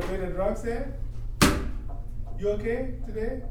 to play the drum set? You okay today?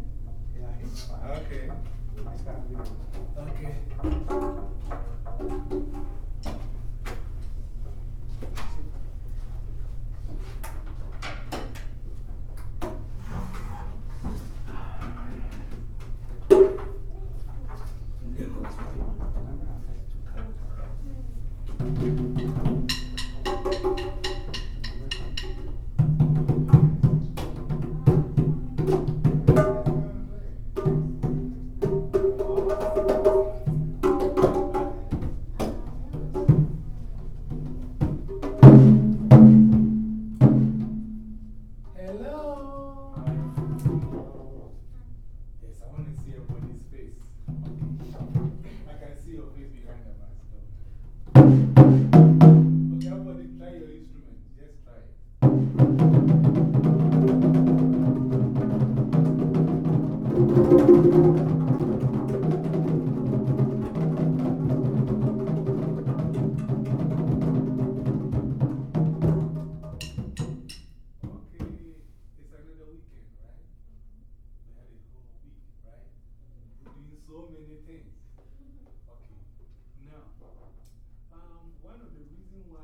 Things. Okay, now, um, one of the reasons why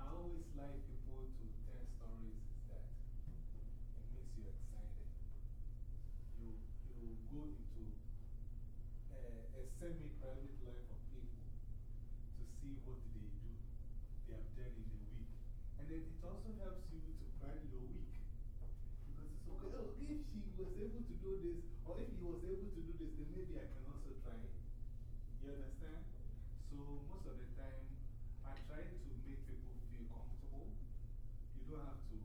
I always like people to tell stories is that it makes you excited. You, you go into a, a semi private life of people to see what they do, they have done in the week. And then it also helps you to plan your week. Because it's okay, oh, if she was able to do this, or if he was able to do this, then maybe I can also try it. You understand? So, most of the time, I try to make people feel comfortable. You don't have to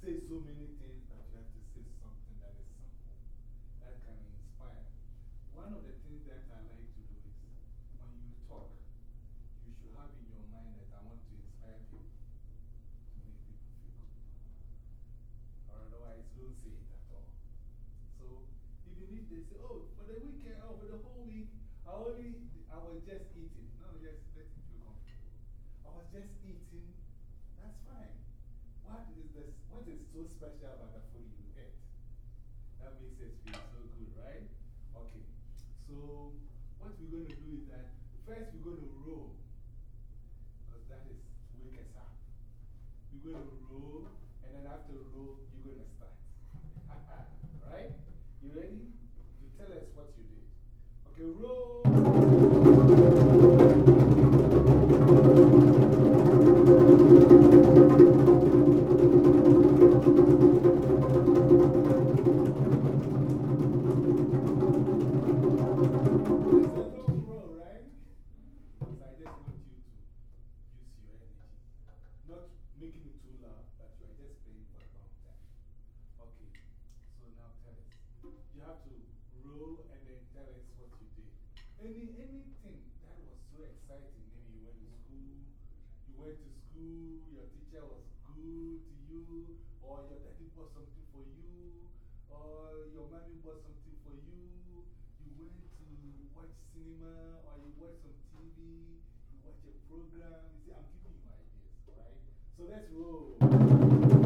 say so many things, but you have to say something that is simple, that can inspire. One of the things that I like to do is when you talk, you should have in your mind that I want to inspire people, to make people feel good. Or say it at all. So, even if they say, oh, for the weekend, oh, for the whole week, I only, I was just eating. No, just let it feel comfortable. I was just eating. That's fine. What is, this, what is so special about the food you ate? That makes us feel so good, right? Okay. So, what we're going to do you, or your daddy bought something for you, or your mommy bought something for you. You went to watch cinema, or you watch some TV, you watch a program. You see, I'm giving you ideas, right? So let's roll.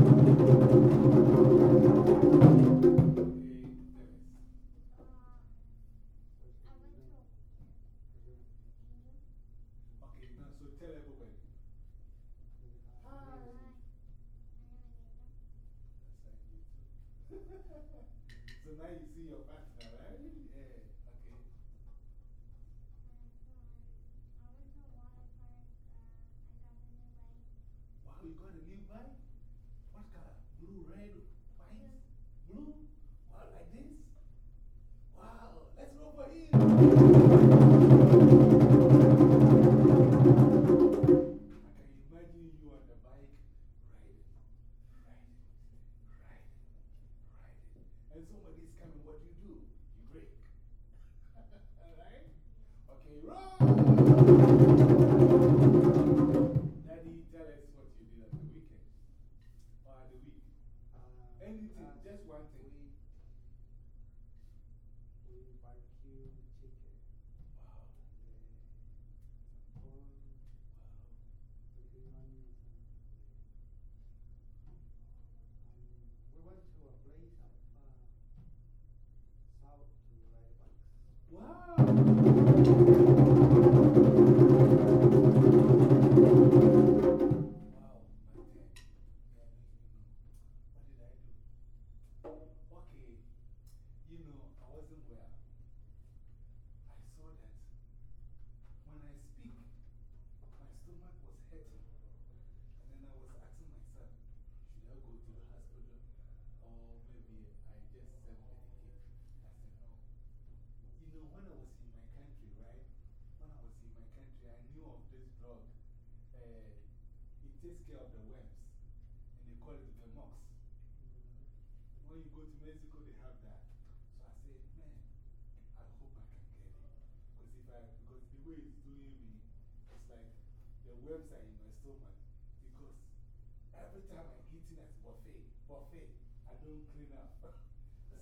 Every time I'm eating at buffet, buffet, I don't clean up.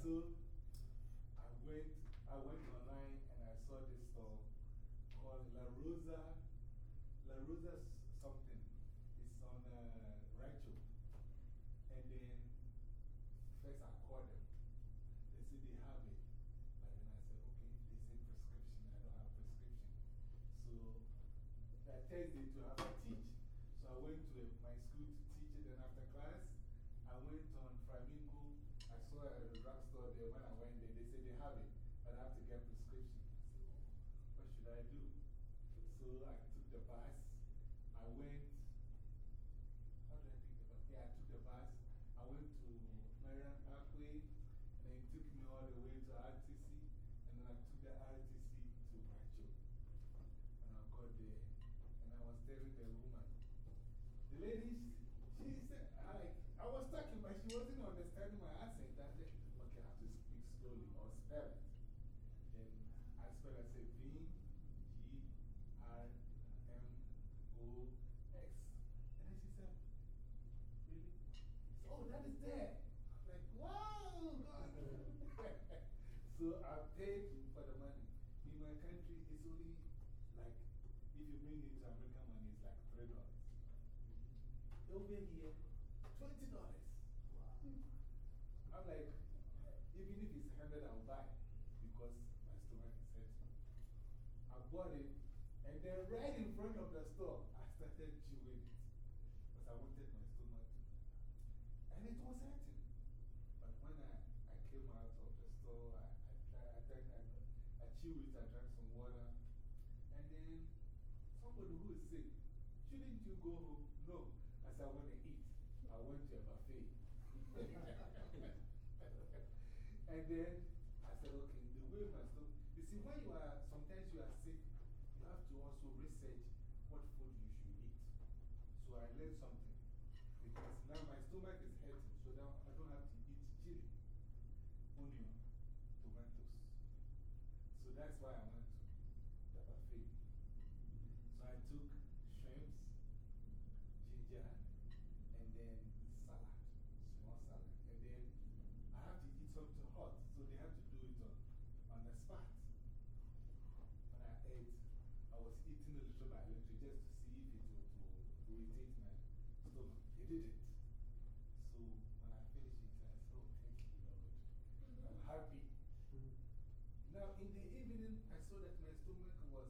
so I went, I went online and I saw this store called La Rosa, La Rosa something. It's on uh, Rancho. And then first I called them. They said they have it. But then I said, okay, they said prescription. I don't have prescription. So that Thursday to have to teach. So I went to my school to teach it. Then after class, I went on Flamingo. I saw a drugstore there. When I went there, they said they have it. But I have to get prescription. I said, oh, what should I do? So I took the bus. I went. How did I take the bus? Yeah, I took the bus. I went to Maryland Parkway. And then it took me all the way to RTC. And then I took the RTC to Rancho. And I got there. And I was telling the woman, the lady, she said, I, like, I was talking, but she wasn't understanding my accent. I said, okay, I have to speak slowly or spell it. Then I spelled, I said, V G R M O X. And then she said, Really? Oh, that is there. I'm like, wow, God. so I paid for the money. In my country, it's only like, if you bring it to American money, it's like $3. Over here, $20. I'm like, even if it's 100 I'll buy because my stomach is hurting. I bought it, and then right in front of the store, I started chewing it because I wanted my stomach to. And it was hurting. But when I, I came out of the store, I, I, tried, I, drank, I, I chewed it, I drank some water. And then somebody who is shouldn't you go home? No. I said, I want to eat. I went to a buffet. and then I said, okay, the way my stomach. You see, when you are, sometimes you are sick, you have to also research what food you should eat. So I learned something. Because now my stomach is hurting, so now I don't have to eat chili, onion, tomatoes. So that's why I went to the buffet. So I took shrimps, ginger, and then salad, small salad. And then I have to eat something hot, so they have to do it on, on the spot. When I ate, I was eating a little by little just to see if it would to irritate my stomach. It. So when I finished it, I said, Oh, thank you, Lord. I'm happy. Mm-hmm. Now, in the evening, I saw that my stomach was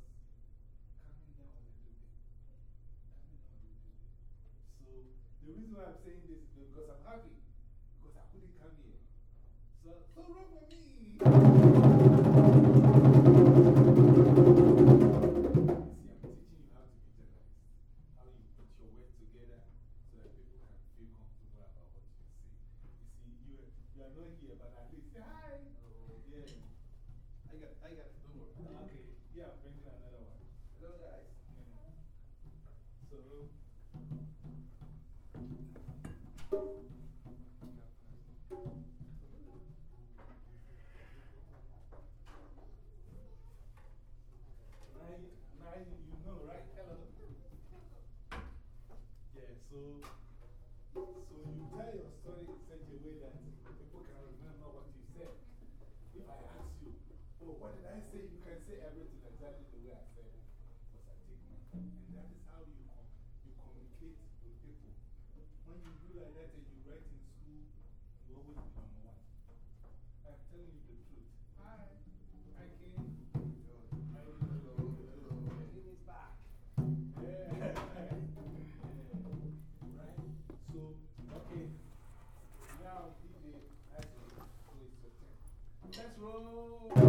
coming down a little bit. Coming down a little bit. So, the reason why I'm saying this is because I'm happy. Because I couldn't come here. So, so wrong for me. You are not here, but at least say hi. Oh, yeah. I got, I got, don't worry. Ah, okay, yeah, bring in another one. Hello, guys. Yeah. So, now, now you know, right? Hello. Yeah, so. Let's.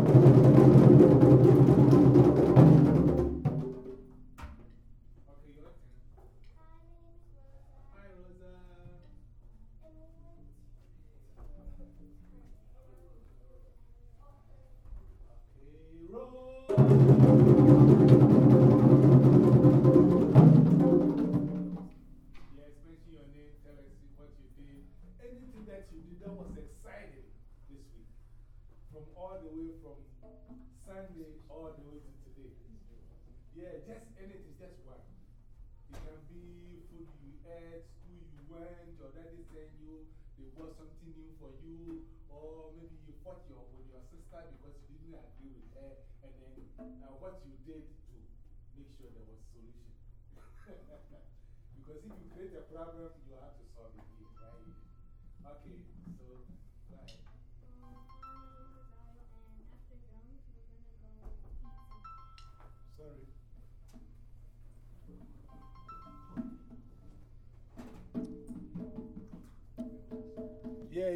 All the way from Sunday all the way to today. Yeah, just anything, just one. It can be food you ate, school you went, your daddy sent you, they bought something new for you, or maybe you fought your, with your sister because you didn't agree with her, and then uh, what you did to make sure there was solution. because if you create a problem, you have to solve it right? Okay,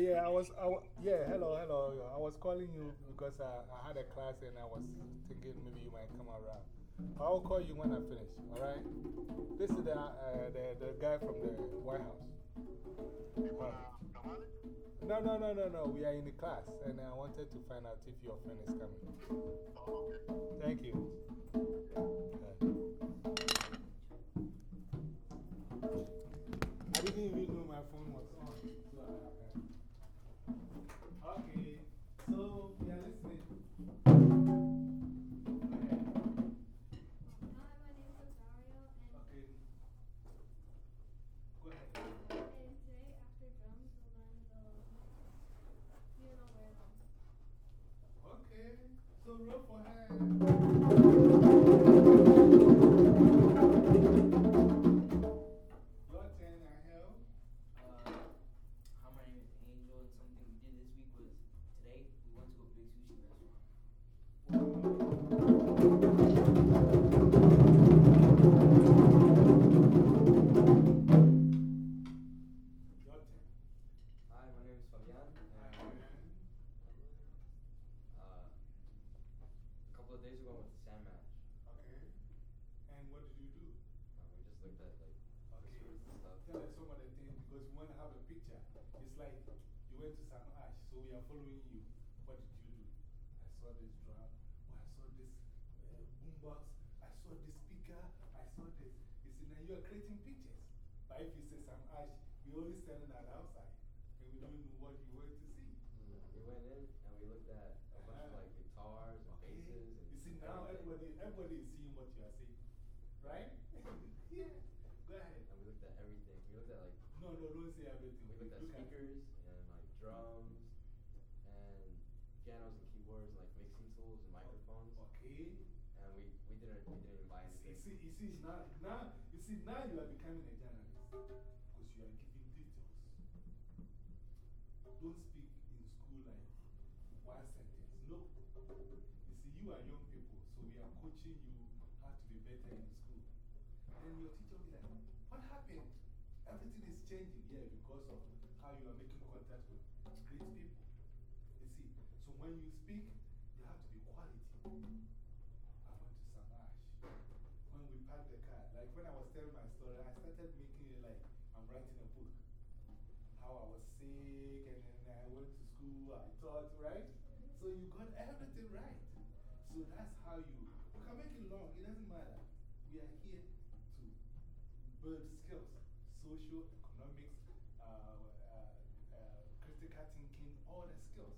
Yeah, I was, I yeah, hello, hello. I was calling you because I, I had a class and I was thinking maybe you might come around. I'll call you when I finish, alright? This is the, uh, the, the guy from the White House. No, no, no, no, no. We are in the class and I wanted to find out if your friend is coming. Thank you. Yeah. I didn't even know my phone was so we are following you. What did you do? I saw this drum. Oh, I saw this uh, boombox. I saw this speaker. I saw this. You see, now you are creating pictures. But if you say some Ash, we only standing at outside and we don't know what you went to see. Mm, We went in and we looked at a bunch of like guitars and Okay. basses. And You see, now everybody, everybody is seeing what you are saying. Right? yeah. Go ahead. And we looked at everything. We looked at like, No, no, don't say everything. we looked at Look speakers and like drums and pianos and keyboards and like mixing tools and microphones. Okay. And we, we didn't we didn't even buy You anything. See, now, now, you see, now you are becoming a journalist because you are giving details. Don't speak in school like one sentence. No. You see, you are young people, so we are coaching you how to be better in school. Then your teacher will be like, What happened? Everything is changing. Yeah, because of how you are making contact with great people. You see, so when you speak, writing a book. How I was sick, and then I went to school, I taught, right? So you got everything right. So that's how you, you can make it long, it doesn't matter. We are here to build skills social, economics, uh, uh, uh, critical thinking, all the skills.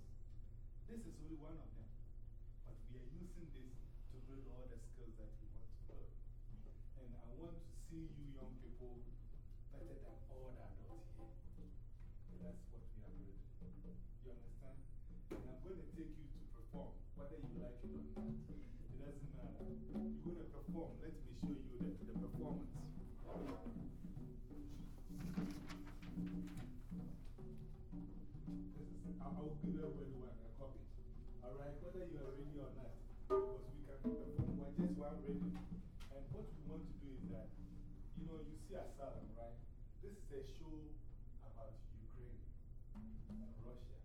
This is only one of them. But we are using this to build all the skills that we want to build. And I want to see you young people a show about Ukraine and Russia.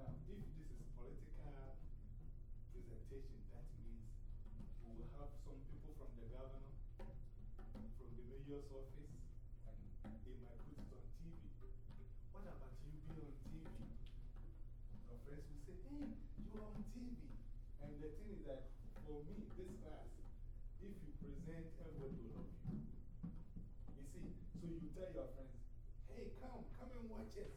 Now, if this is political presentation, that means we will have some people from the governor, from the mayor's office, and they might put it on TV. What about you being on TV? Your friends will say, hey, you are on TV. And the thing is that for me, this class, if you present, everybody will love you. You see, so you tell your friends, hey, come, come and watch us.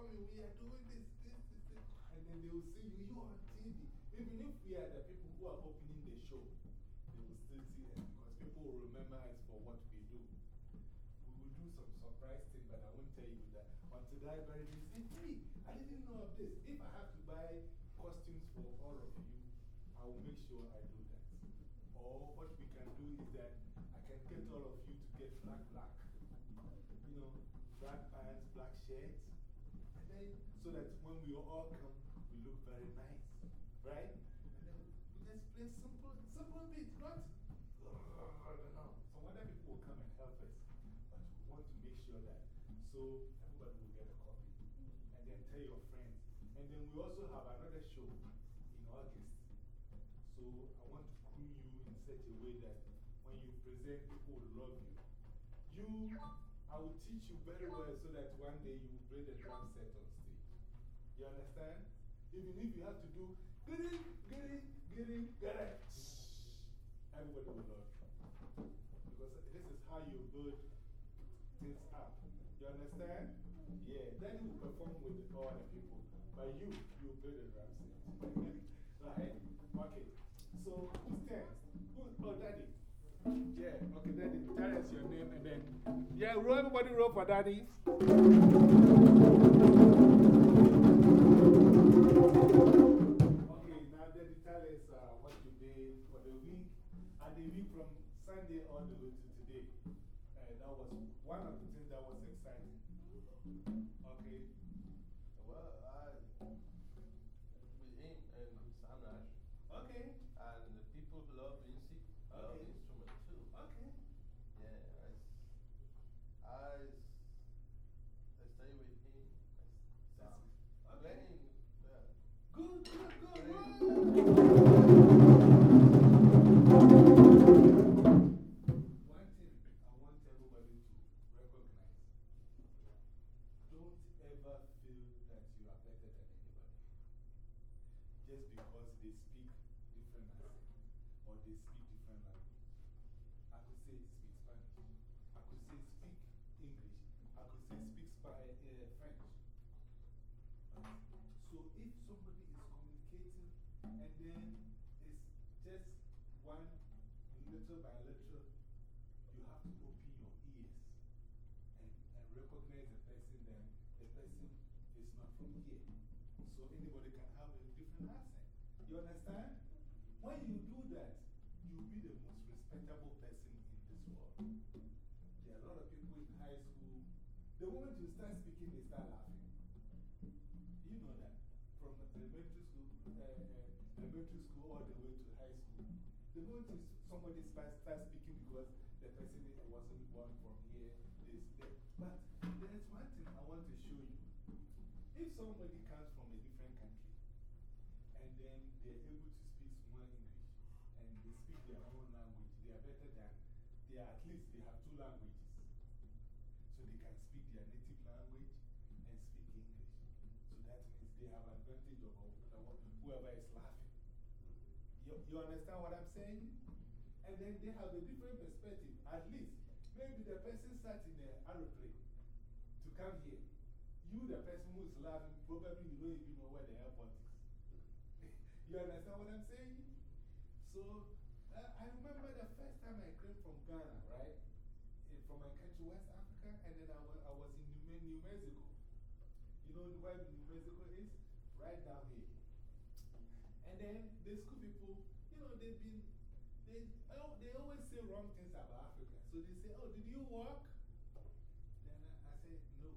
We are we are doing this, this, this, this. And then they will see you, you on TV. Even if we are the people who are opening the show, they will still see us because people will remember us for what we do. We will do some surprise thing, but I won't tell you that. Until that very day, say, hey, I didn't know of this. If I have to buy costumes for all of you, I will make sure I do that. Or what we can do is that I can get all of you to get black, black. You know, black pants, black shirts. So that when we all come, we look very nice. Right? And then we just play simple, simple beats, not. No. Some other people will come and help us. But we want to make sure that. So everybody will get a copy. And then tell your friends. And then we also have another show in August. So I want to groom you in such a way that when you present, people will love you. You, I will teach you very well so that one day you will play the drum set on. You understand? Even if you have to do, get in, get in, get in, get in. Everybody will love you. Because this is how you build things up. You understand? Yeah. Then you perform with all the people. But you, you build the drum set. right? Okay. So, who's next? Who, oh, Daddy. Yeah, okay, Daddy. Tell us your name and then. Yeah, roll, everybody roll for Daddy. The week. And the week from Sunday all the way to today. Uh, that was one of the things that was exciting. Okay. Little by little, you have to open your ears and, and recognize the person that the person is not from here. So anybody can have a different accent. You understand? When you do that, you'll be the most respectable person in this world. There are a lot of people in high school, the moment you start speaking, they start laughing. Somebody starts start speaking because the person wasn't born from here, this, that. But there's one thing I want to show you. If somebody comes from a different country and then they're able to speak small English and they speak their own language, they are better than, they are, at least they have two languages. So they can speak their native language and speak English. So that means they have advantage over whoever is laughing. You, you understand what I'm saying? And then they have a different perspective. At least, maybe the person sat in an aeroplane to come here. You, the person who is laughing, probably you don't even know where the airport is. you understand what I'm saying? So, uh, I remember the first time I came from Ghana, right? Eh, from my country, West Africa, and then I was, I was in New, New Mexico. You know where New Mexico is? Right down here. And then the school people, you know, they've been, they, oh, they always say wrong things about Africa. So they say, oh, did you walk? Then I, I said, no.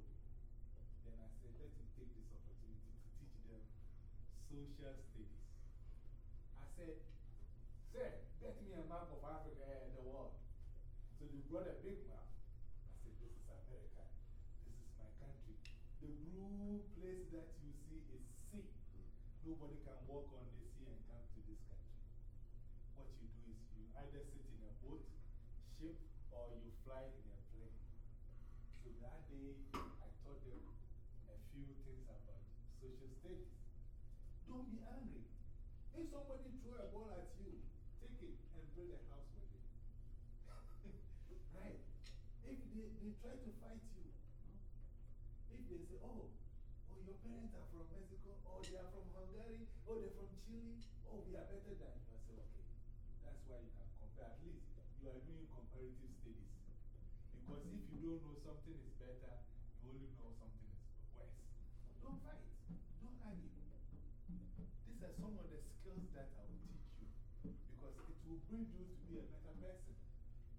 Then I said, let me take this opportunity to teach them social studies. I said, Sir, get me a map of Africa and the world. So they brought a big map. I said, This is America. This is my country. The blue place that you see is sea. Nobody can walk on the sea and come to this country. What you do is you either sit in a boat, a plane. So that day, I taught them a few things about social studies. Don't be angry. If somebody throw a ball at you, take it and build a house with it. right? If they, they try to fight you, if they say, oh, oh, your parents are from Mexico, or they are from Hungary, oh, or they're from Chile, oh, we are better than you. I say, okay. That's why you can compare. At least you are doing comparative studies. Because if you don't know something is better, you only know something is worse. Don't fight. Don't argue. These are some of the skills that I will teach you. Because it will bring you to be a better person.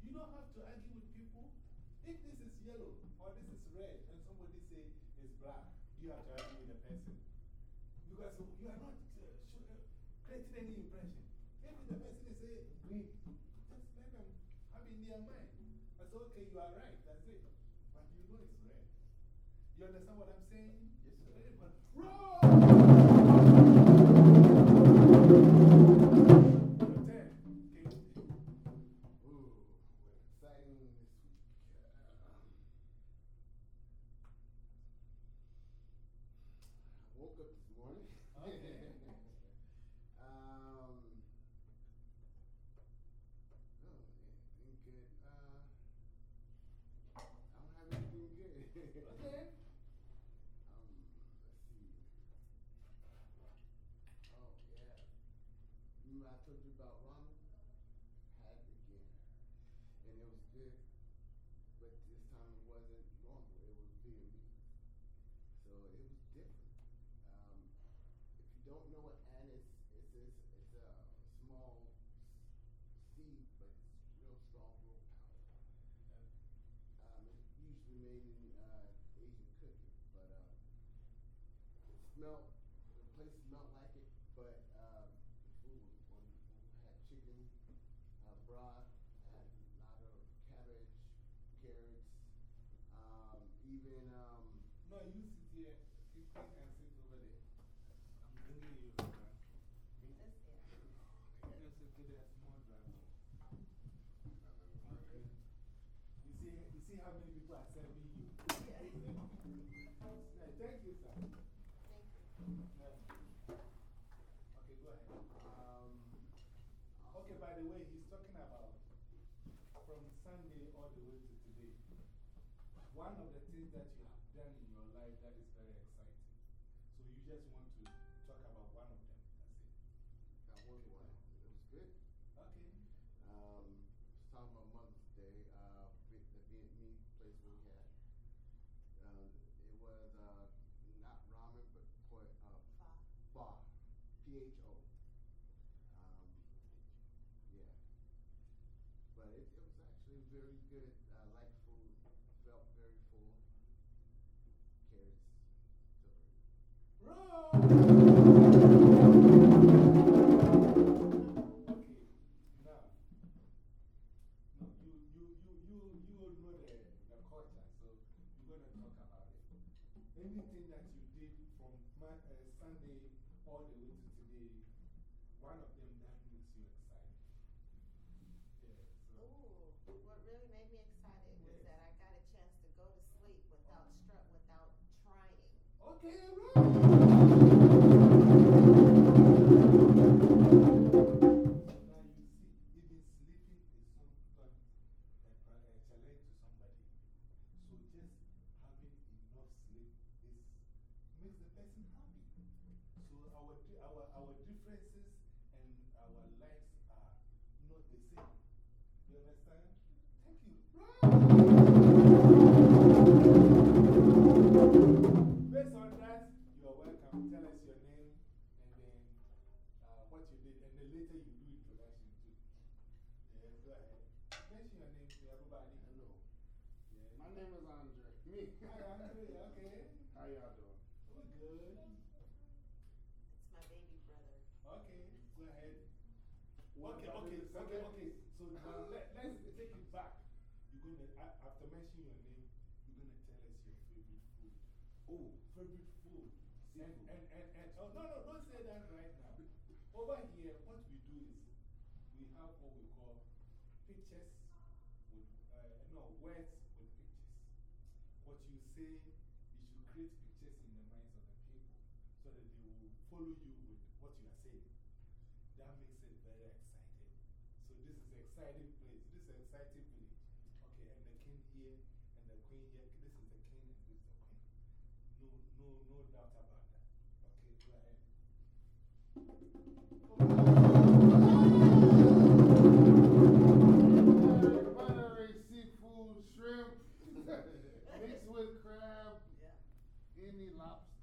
You don't have to argue with people. If this is yellow or this is red and somebody say it's black, you have to argue with the person. Because you are not uh, uh, creating any impression. If the person is say green, just let them have in their mind. Say, okay, you are right, that's it. But you know it's red. You understand what I'm saying? Yes, sir. Much. Smelled, the place smelled like it, but um, the food was wonderful. Had chicken, uh, broth, had a lot of cabbage, carrots, um, even um, No, you sit here. You come and sit over there. I'm bringing you around. You sit to the small driver. Okay. You see, you see how many people are serving by the way, he's talking about from Sunday all the way to today. One of the things that you have done in your life that is very exciting. So you just want to talk about one of them. That's it. that was one. It was good. Okay. Um, was talking about Mother's Day, uh, Viet- the Vietnamese place we had. Um, it was uh, not ramen, but poi, uh, pho. P H O. Um, yeah. But it, it was actually very good. I liked food. Felt very full. Carrots. You, you, you, you, you the, so you're going to talk about it. Anything that you did from my, uh, Sunday all the way to everybody. Hello. Yeah. My name is Andre. Me. Hi, Andre. Okay. How y'all doing? We're good. It's my baby brother. Okay, go ahead. Okay, okay, okay, okay. So now uh-huh. let, let's take it back. You're going to, after mentioning your name, you're going to tell us your favorite food. Oh, favorite food. And, and, and, and, oh, no, no, no. words with pictures. What you say, you should create pictures in the minds of the people so that they will follow you with what you are saying. That makes it very exciting. So, this is exciting place. This is exciting village. Okay, and the king here, and the queen here. This is the king, and this is the queen. No, no, no doubt about that. Okay, go ahead. Oh. He loves.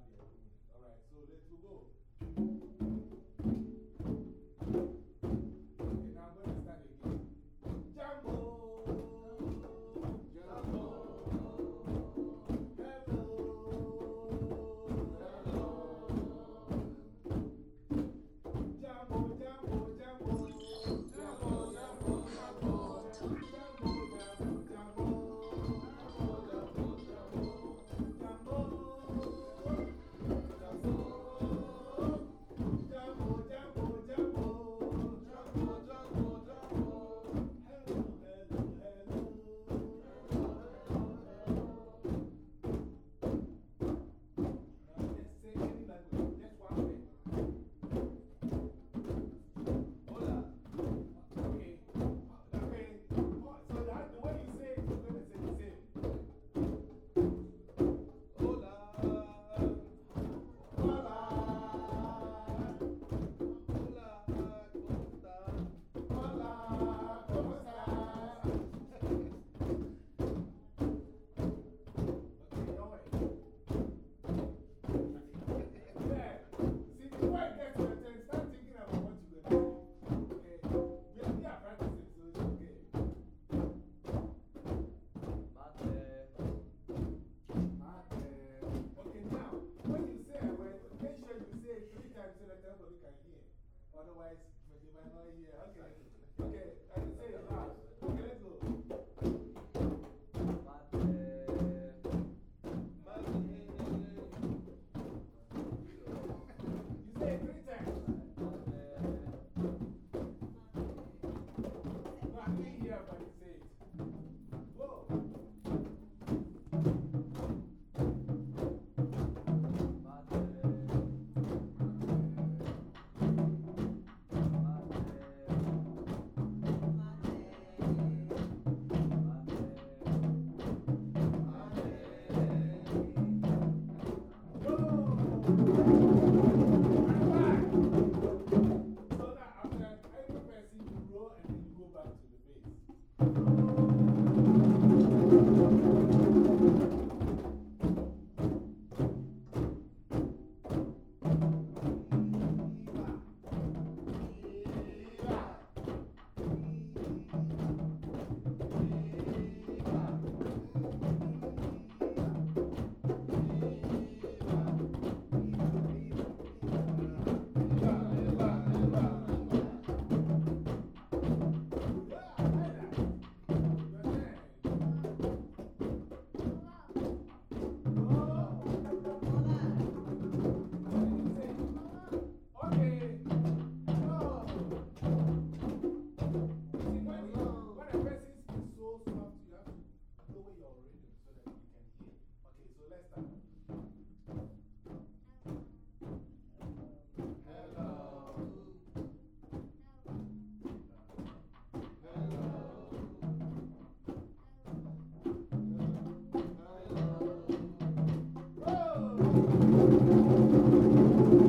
All right, so let's go. Might ハハハハ!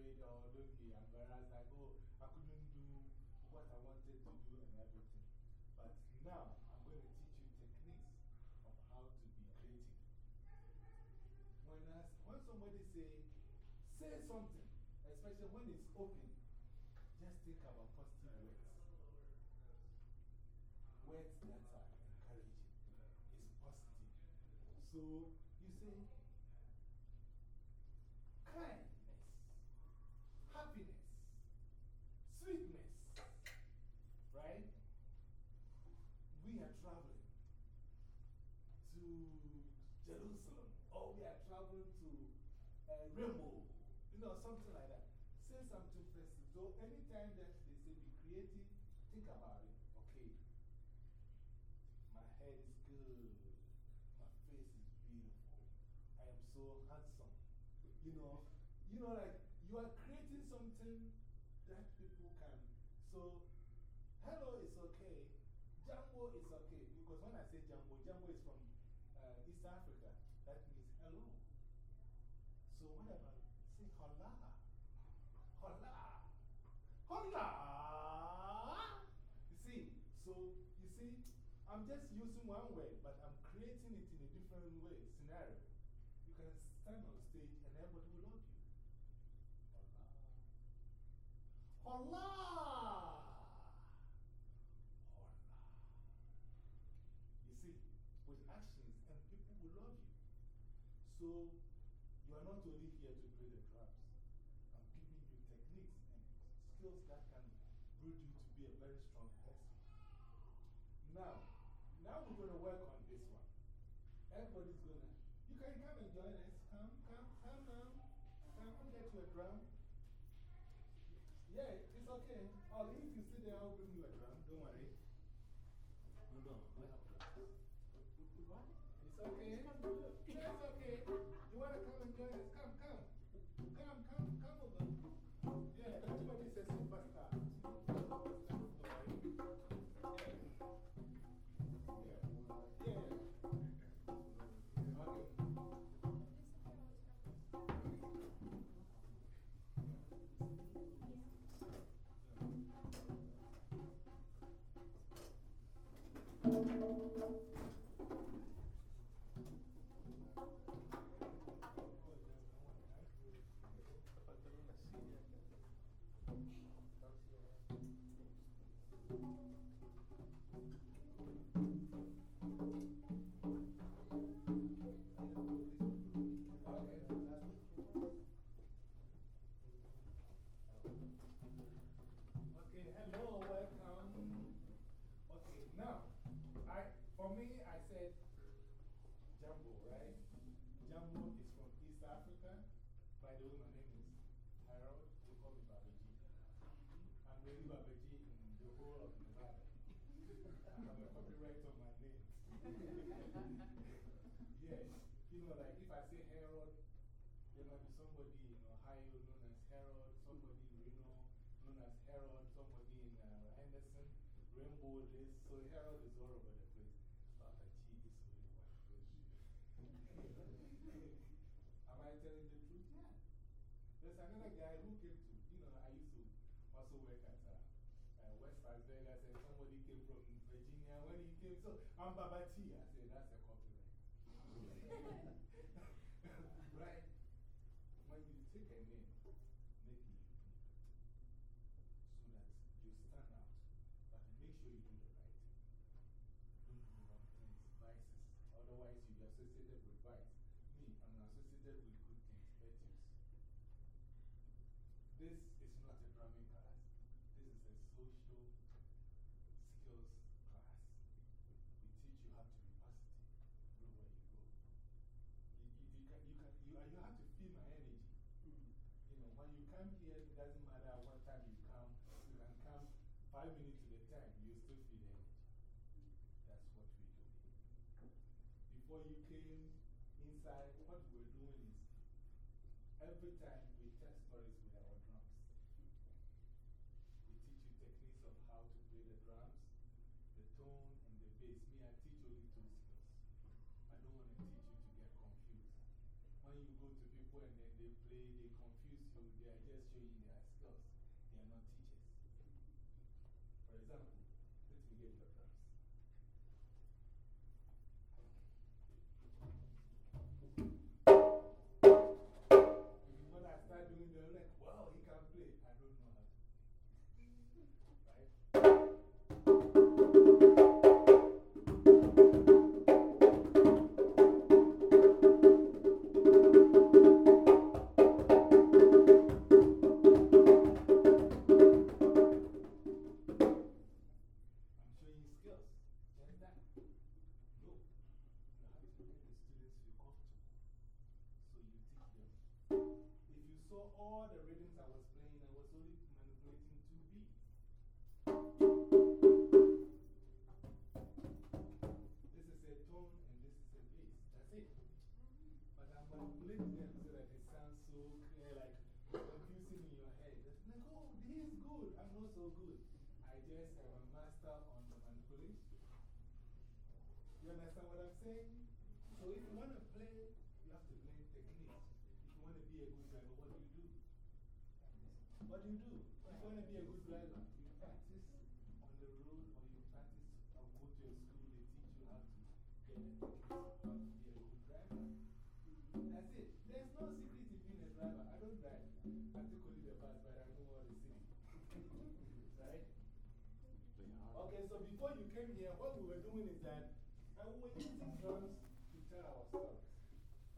Afraid or don't be embarrassed like, oh, I couldn't do what I wanted to do and everything. But now I'm going to teach you techniques of how to be creative. When, I, when somebody say, say something, especially when it's open, just think about positive words. Words that are encouraging. It's positive. So you say, kindness, We are traveling to Jerusalem, or we are traveling to uh, Rainbow, you know, something like that. Say something first. So anytime that they say be creative, think about it. Okay, my head is good, my face is beautiful, I am so handsome. You know, you know, like you are creating something that people can. So, hello is okay, Jambo is okay. Because when I say Jambo, Jambo is from uh, East Africa. That means hello. So, what about say hola? Hola. Hola. You see, so you see, I'm just using one word, but I'm creating it in a different way, scenario. You can stand on stage and everybody will love you. Hola. Hola. You see, with actions, and people will love you. So, you are not only here to play the drums. I'm giving you techniques and skills that can build you to be a very strong person. Now, now we're going to work on this one. Everybody's going to, you can come and join us. Come, come, come now. Come, come get you a drum. Yeah, it's okay. Oh, if you sit there, I'll bring you a drum. Don't worry. No, no, I have drums. What? It's okay. It's okay. You want to come and join us? Come, come. Come, Harold, somebody in uh, Henderson, Rainbow, this. So Harold is all over the place. Papa G is really white. Am I telling the truth? Yeah. There's another guy who came to, you know, I used to also work at uh, uh, West Las Vegas, and somebody came from Virginia. When he came, so I'm Baba T. I said, that's a copyright. right? When you take a name, make it unique so that you stand out. But make sure you do the right thing. Don't do wrong things, vices. Otherwise, you'll be associated with vice. Me, I'm associated with good things, virtues. This is not a drumming class. This is a social skills class. We teach you how to be positive everywhere you go. You, you, you, can, you, can, you, you have to feel my energy. Mm-hmm. You know, when you come here, it doesn't matter what time you come. You can come five minutes to the time, you still feel the energy. That's what we do here. Before you came inside, what we're doing is every time we tell stories with our drums. We teach you techniques of how to play the drums, the tone, and the bass. Me, I teach only two skills. I don't want to teach you to get confused. when you go to people and then they play, they confuse you, they are just showing their skills. They are not teachers. For example, let me get your drums. Okay, so before you came here, what we were doing is that uh, we were using drums to tell our stories.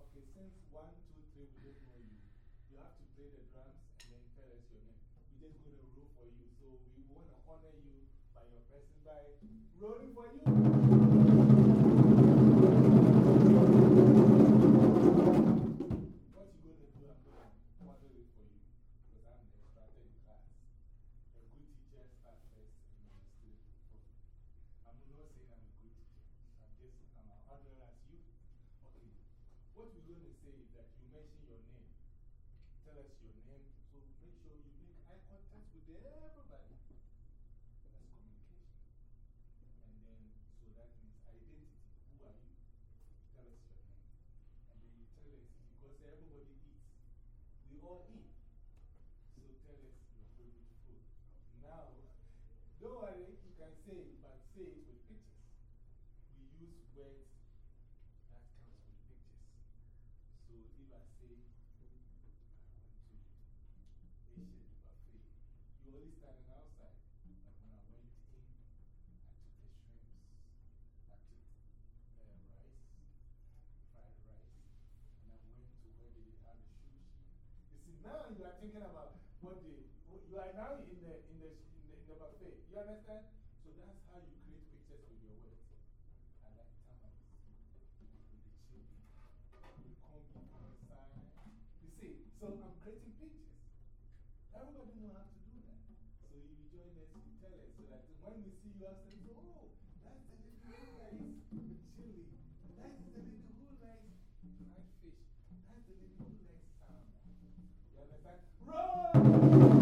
Okay, since one, two, three, we don't know you, you have to play the drums and then tell us your name. We're just going to roll for you. So we want to honor you by your person by rolling for you. What we're going to say is that you mention your name. Tell us your name. So make sure you make eye contact with everybody. That's communication. And then, so that means identity. Who are you? Tell us your name. And then you tell us, because everybody eats. We all eat. So tell us your favorite food. Now, don't worry, you can say it, but say it with pictures. We use words that comes with pictures. So if I say, I went to Asian buffet, you're only standing outside. But when I went in, I took the shrimps, I took uh, rice, fried rice, and I went to where they have the sushi. You see, now you are thinking about what they, you are now in the, in the, in the, in the buffet. You understand? So that's how you create pictures with your words. I like tamales with the chili, with corned beef on the side. You see, so I'm creating pictures. Everybody know how to do that. So you join us, you tell us, so that when we see you outside, say, oh, that's the lady who likes chili. That's the lady who likes fried fish. That's the lady who likes salmon. You understand? Run!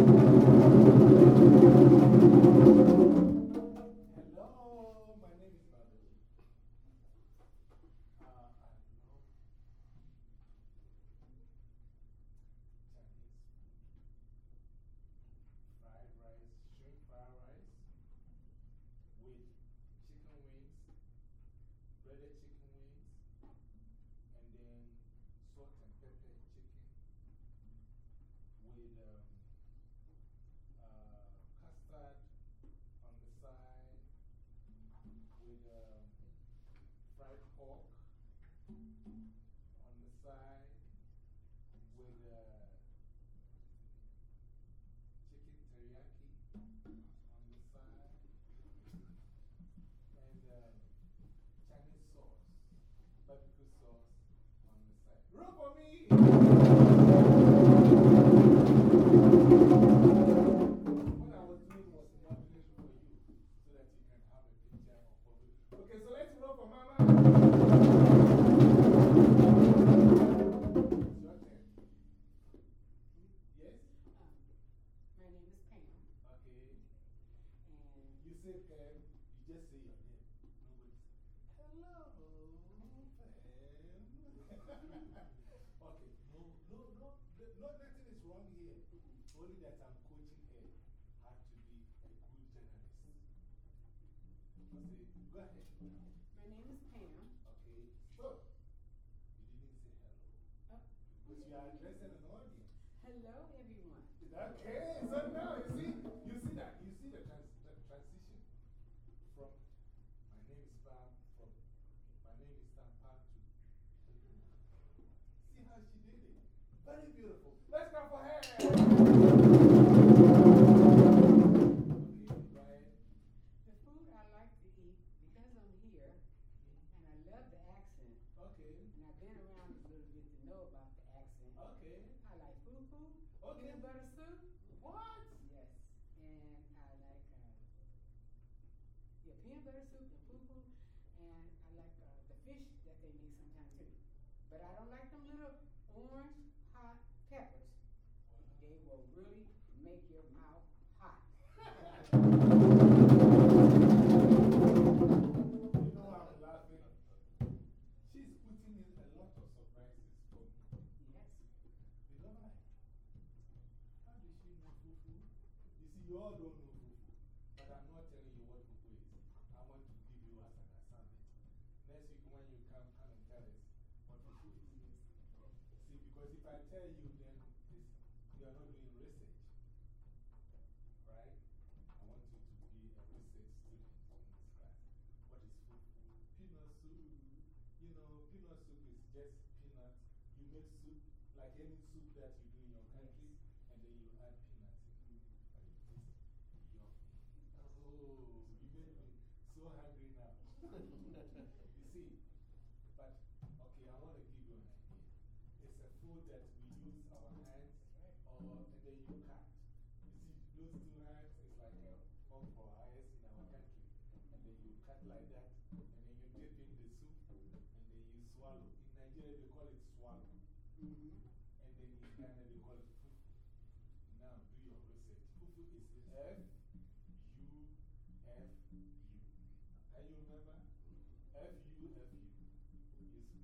My name is Pam. Okay, stop. You didn't say hello. Oh. Because you are addressing an audience. Hello, everyone. Okay, so now you see, you see that, you see the, trans, the transition from my name is Pam, from my name is Sam Pam to. See how she did it? Very beautiful. Butter soup and fufu. And I like uh, the fish that they make sometimes too. But I don't like them little orange hot peppers. They will really make your mouth just peanuts. You make soup like any soup that you do in your country, and then you add peanuts in it. And it tastes yum. Oh, you made me so hungry now.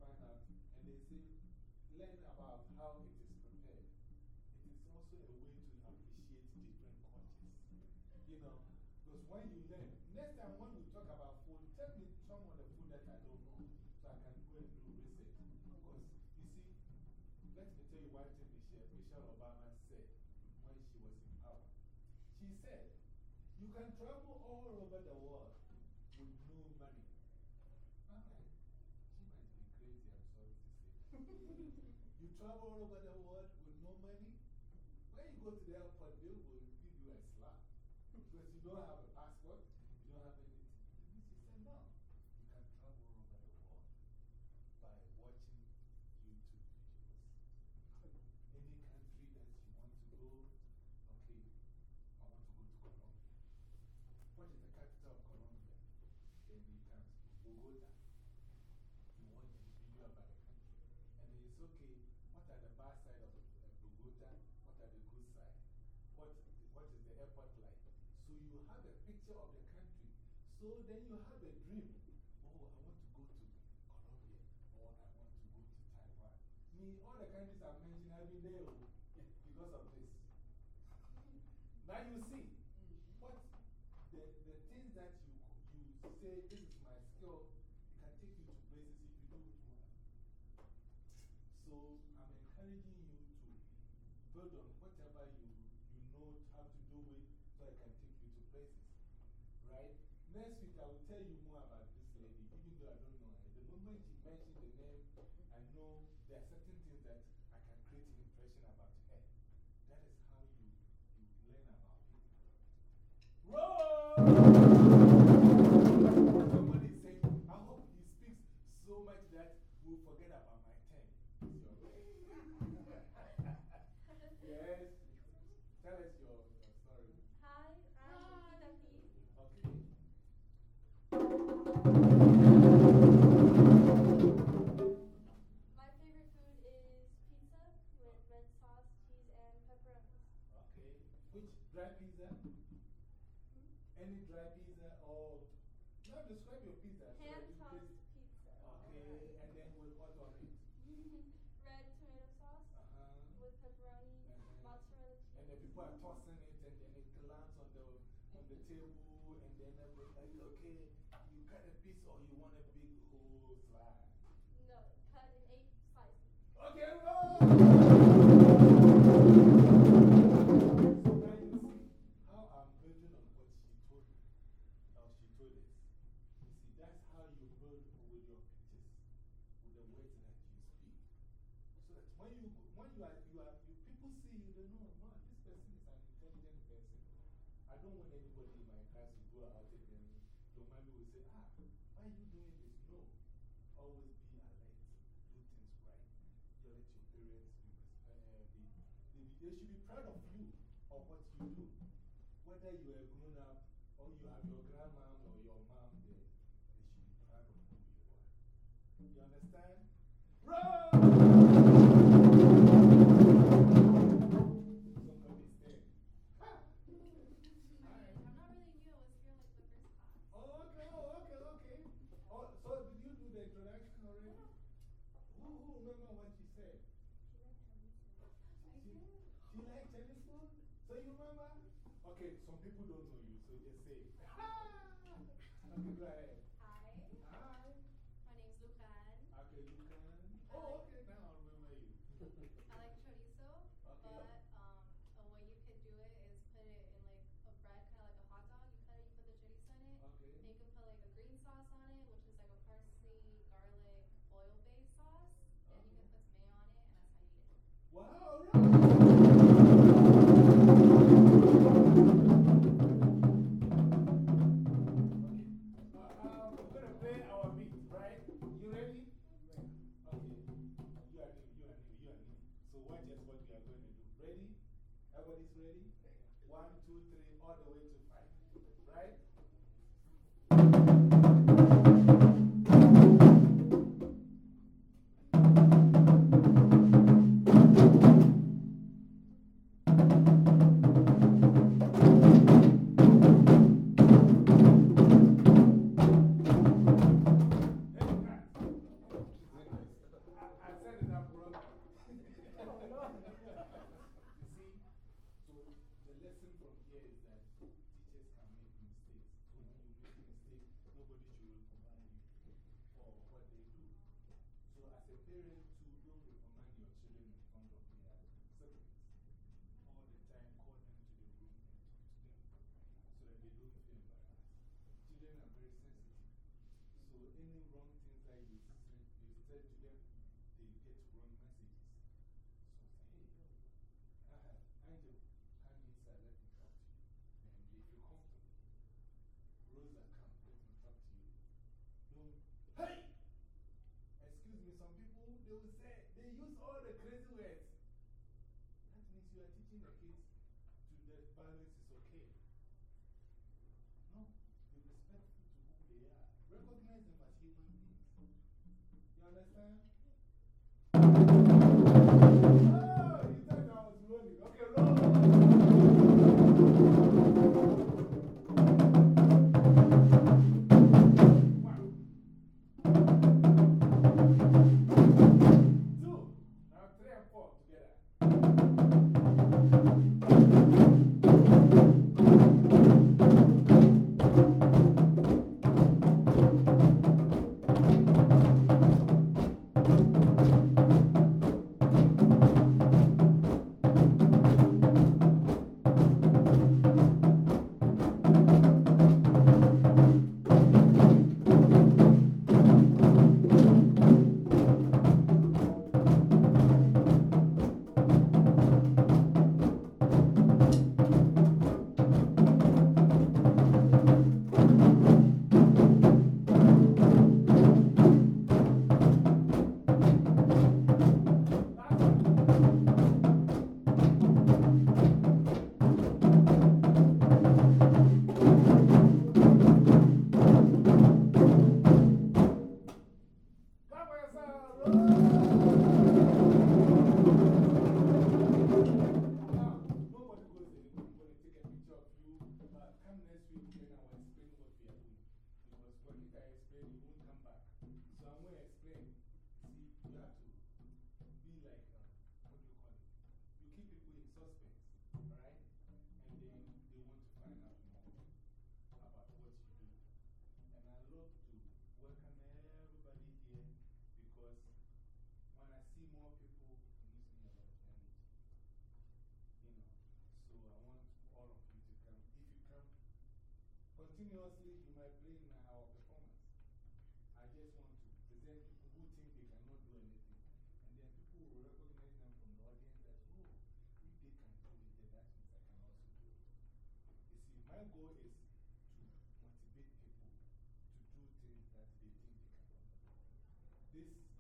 find out, and they say, learn about how it is prepared. It is also a way to appreciate different cultures. You know, because when you learn, next time when we talk about food, tell me some of the food that I don't know so I can go and do research. Because, you see, let me tell you one thing Michelle, Michelle Obama said when she was in power. She said, You can travel all over the world with no money. I'm like, she might be crazy, I'm sorry to say. you travel all over the world with no money? When you go to the airport, they will give you a slap. Because you don't have a passport, you don't have anything. And she said, No, you can travel all over the world by watching YouTube videos. Any country that you want to go, okay, I want to go to Colombia. What is the capital of Colombia? Then it comes Bogota. You watch the video about the country. And it's okay, what are the bad side of Bogota? What are the good side? What, what is the airport like? So you have a picture of the country. So then you have a dream. Oh, I want to go to Colombia. Or I want to go to Taiwan. Me, all the countries I've mentioned, I've been there oh, because of this. Now you see, what the, the things that you, you say, this is my skill, it can take you to places if you do it well. So I'm encouraging you to build on whatever you, you know how to do it so I can take you to places. Right? Next week I will tell you more about this lady, even though I don't know her. The moment she mentioned the name, I know there are certain things that I can create an impression about her. That is how you, you learn about people. Roll! try pizza or. No, describe your pizza. Hand tossed so pizza. Okay, and then with what on it. Red tomato sauce uh -huh. with pepperoni, uh -huh. mozzarella cheese. And then people are tossing it, and then it lands on the, on the table, and then everyone's like, okay, you got a piece or you want a big whole slice. You, are, you are, you, people see you, they know, wow, this person is an intelligent person. I don't want anybody in my class to go out and then your mommy will say, ah, why are you doing this? No. Always be alert, do things right. You let your parents be, uh, be, they, they should be proud of you, of what you do. Whether you are grown up or you have your grandma or your mom there, they should be proud of who you are. You understand? Roll! So you remember? Okay, some people don't know you, so just say, ah! Okay, go ahead. Hi, Hi. my name's Lucan. Okay, you can. Oh, okay, now I remember you. I like chorizo, Okay. but um, a way you could do it is put it in like a bread, kind of like a hot dog. You cut it, you put the chorizo in it. Okay. And you can put like a green sauce on it, which is like a parsley, garlic, oil-based sauce. And you can put tomato on it, and that's how you eat it. Wow, Everybody's ready? One, two, three, all the way to five. Right? Any wrong things that you you say to them, they get wrong messages. So say, hey, uh, Angel, come inside, let me talk to you. And they feel comfortable. Rosa, come, let me talk to you. Don't, hey! Excuse me, some people, they will say, they use all the crazy words. That means you are teaching the kids to that violence is okay. No, be respectful to who they are. Recognize them as human beings. You understand? goal is to motivate people to do things that they think they can. This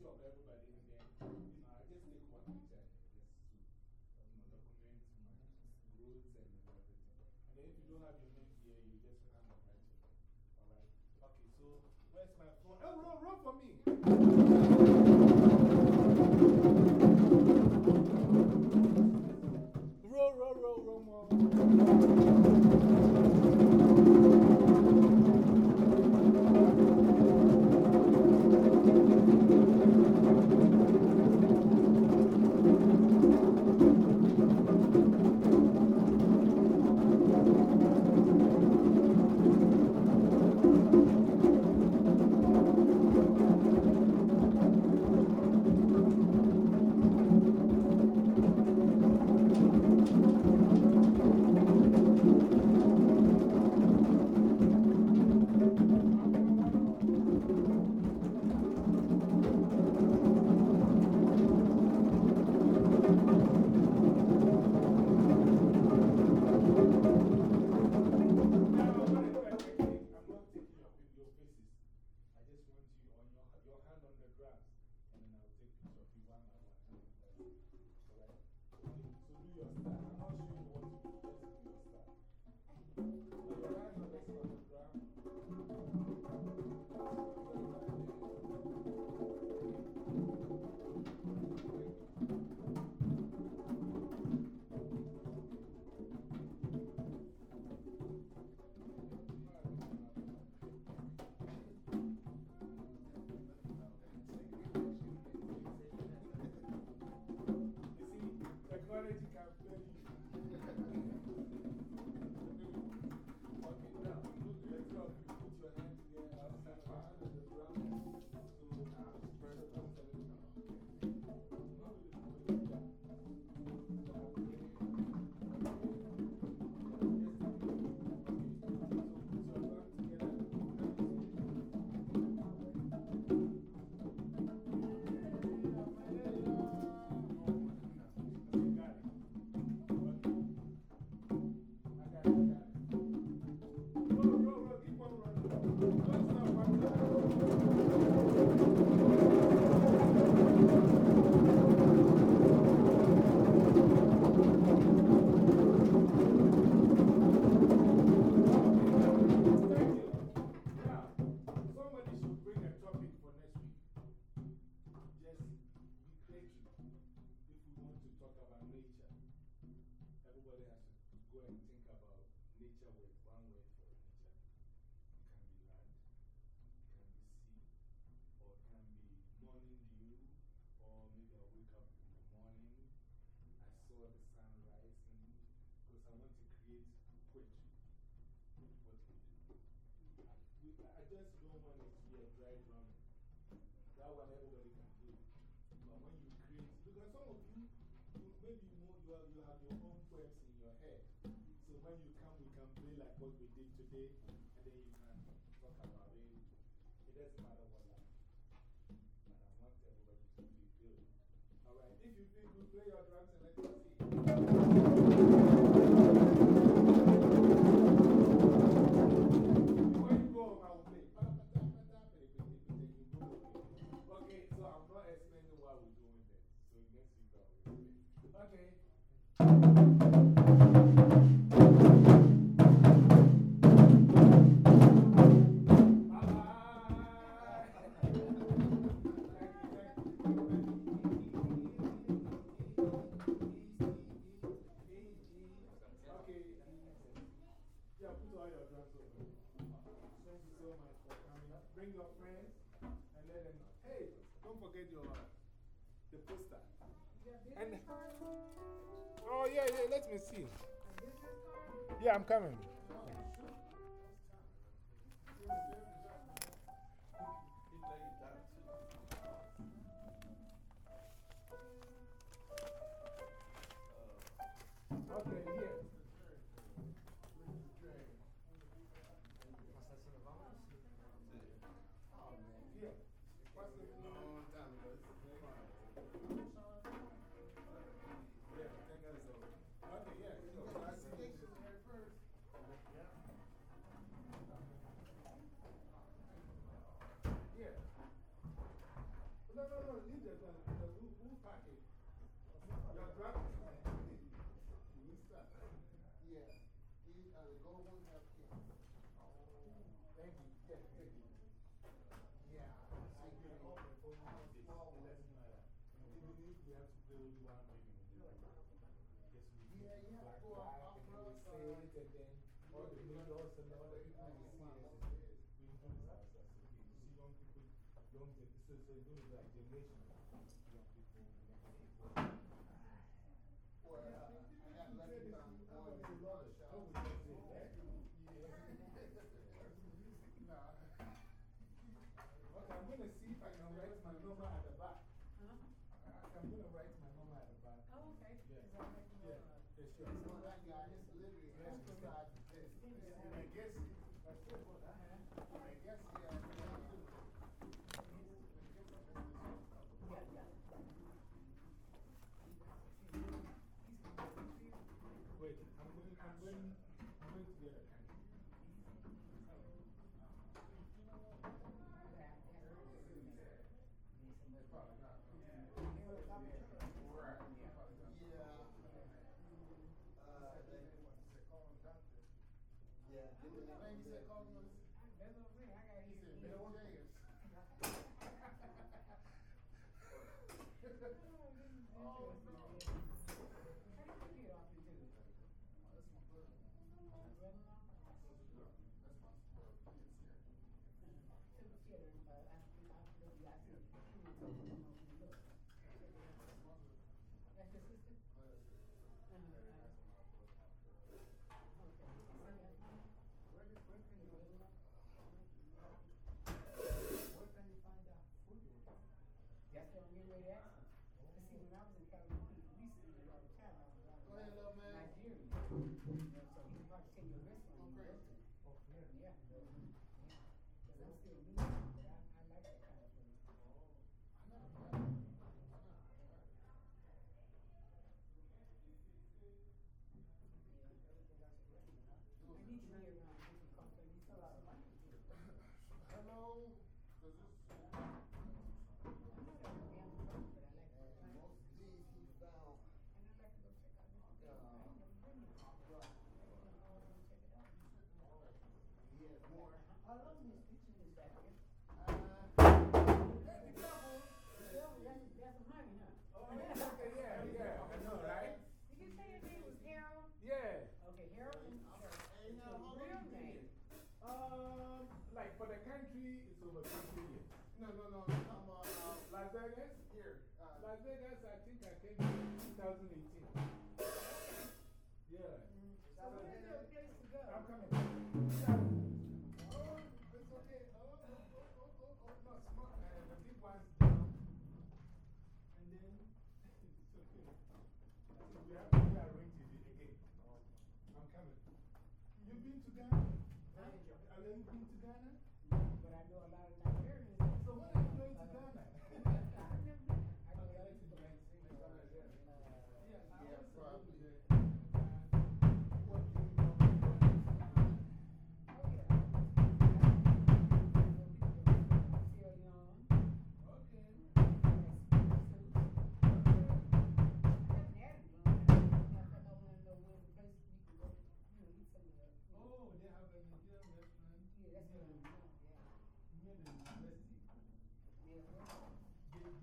picture of everybody and then, you know, I just take one picture just to um, you document my growth and everything. And then if you don't have your name here, you just hang up at you. Alright? Okay, so where's my phone? Oh, run, run for me! Roll, roll, roll, roll, roll. some of you, you maybe you, you, have, you have your own poems in your head. So when you come, we can play like what we did today, and then you can talk about it. It doesn't matter what line. But I want everybody to feel good. Alright, if you feel good, play your drums and let us. Bring your friends and let them know. Hey, don't forget your the poster. And, oh, yeah, yeah, let me see. Yeah, I'm coming. told you do. Yes, we yeah, you have to and we say it and then all the people also know that people will see it. We do as a. You see young people, young, so it's going to be like generation. lady said, call them graduate access. See, when I was in California,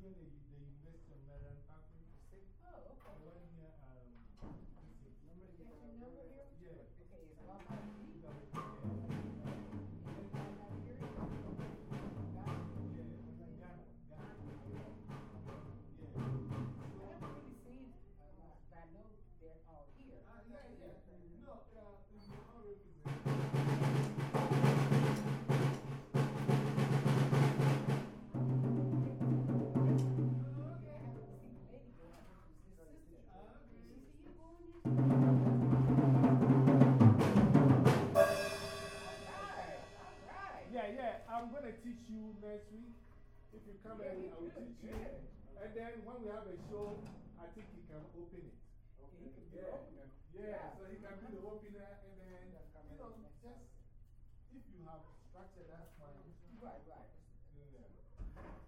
Kennedy teach you next week. If you come Yeah, in, I will teach you. good. And then when we have a show, I think he can open it. Yeah, be Yeah. Yeah, so he can be the opener and then, you know, just if you have structure, that's fine. Right, right. Yeah.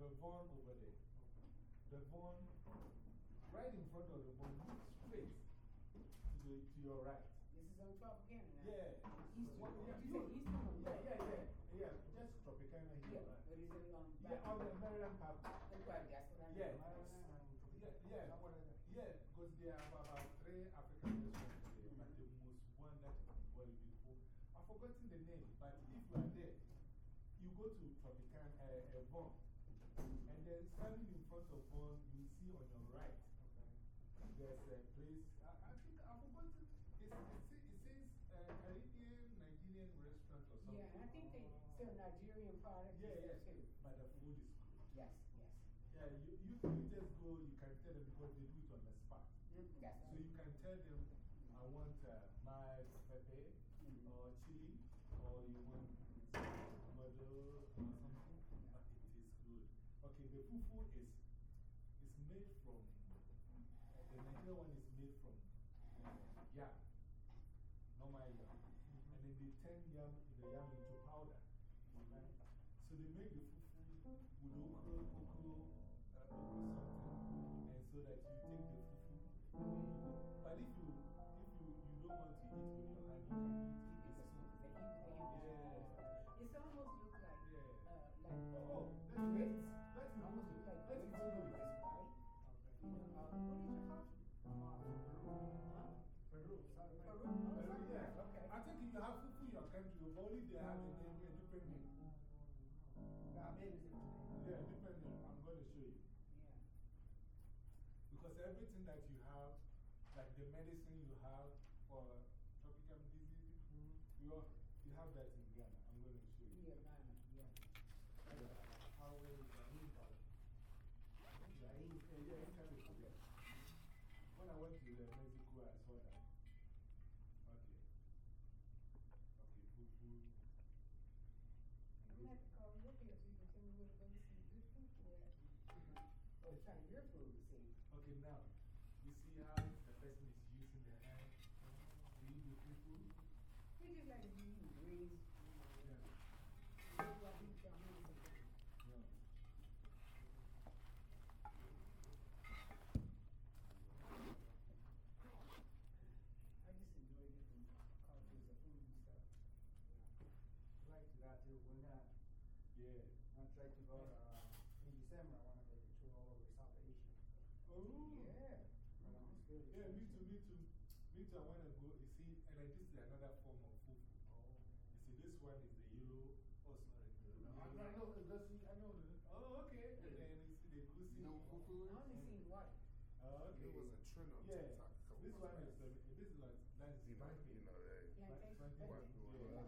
They have a Vaughn over there. The Vaughn, right in front of the Vaughn, look straight to, the, to your right. This is on Tropicana now. Yeah. Eastern. What- yeah, you say Eastern or Yeah, yeah, yeah. Yeah, just Tropicana here. Yeah, right? but is it on Yeah, on the Maryland Parkway. That's right, what I mean. Yeah. Yeah, yeah. Somewhere in there. Yeah, because there are about three African restaurants there, but mm-hmm. the most one that is very beautiful. I've forgotten the name, but if you are there, you go to there's a place, I, I think I've forgotten, it's, it's, it says uh, Caribbean Nigerian restaurant or something. Yeah, I think they sell Nigerian products Yeah, yeah, too. but the food is good. Yes, yes. Yeah, you, you, you just go, you can tell them because they do it on the spot. Mm, That's So you can tell them, I want uh, mild pepper Mm. or chili, or you want tomato or something. But it is good. Okay, the fufu is, is made from, uh, one is made from uh, yam, normal yam. And then they turn yam, the yam into everything that you have, like the medicine you have for tropical disease, mm-hmm. you, all, you have that in Ghana. I'm going to show you. Yeah, Ghana, yeah. How old is Ibrahim Yeah, yeah, you can be. When I went to Mexico, I saw that. Okay. Okay, fufu. I'm gonna have to you up here so you can tell me where to go to see good food for at. Or try your food. Okay, now, you see how the person is using their hand to eat the fufu? We just like to be eating. Yeah. Look like we got hands on it. Yeah. I just enjoy different cultures of food and stuff. Like to that too. We're gonna, Yeah. I'm trying to go to, uh, in December, I want to go to tour all over South Asia. Oh, Yeah. But I'm. Yeah, me too, me too. Me too, I want to go. You see, and like this is another form of fufu. You see, this one is the yellow. Oh, sorry. No, I, I know, the goosey, I know. the- Oh, okay. And then you see the goosey. You know what fufu I only seen white. Oh, okay. It was a trend on Yeah. TikTok a couple This one is, back. um, this is like, that's You know, spicy. you know, they Plantation. Twenty- What plantation. do Yeah.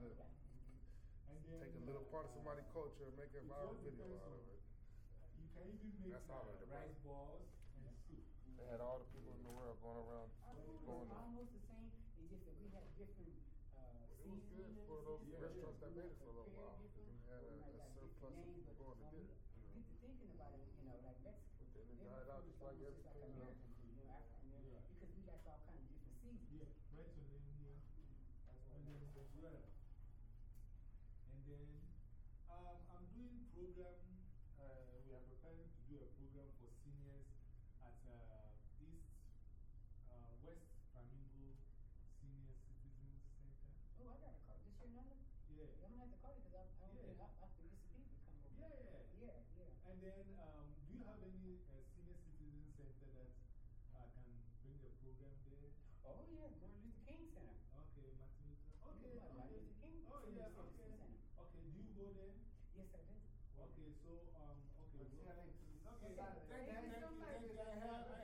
And then, take a little part of uh, somebody's culture and make a viral video out of it. You can even make That's how uh, rice balls and soup. They had all the people in the world going around. Going almost the same, it's just that we had uh, it was good for those restaurants that made it for a little while. We had a, a surplus of people going to get it. You thinking about it, you know, like Mexico. But then it died out just like you know, African because we got all kinds of different seasons. Yeah, right, so then, yeah. That's what and then. And then, I'm doing programs. yeah. You don't have to call me because I'm, I'm yeah. after UCP to come over. Yeah, yeah. Yeah, yeah. And then,、um, do you have any uh, senior citizen center that I can bring a program there? Oh, yeah, Martin Luther King Center. Okay, Martin Luther Okay, yeah, Martin Luther King Oh, Senior yeah, okay. Center. Okay, do you go there? Yes, I do. Okay, so, um, okay. Okay. Thank, thank you. I have, I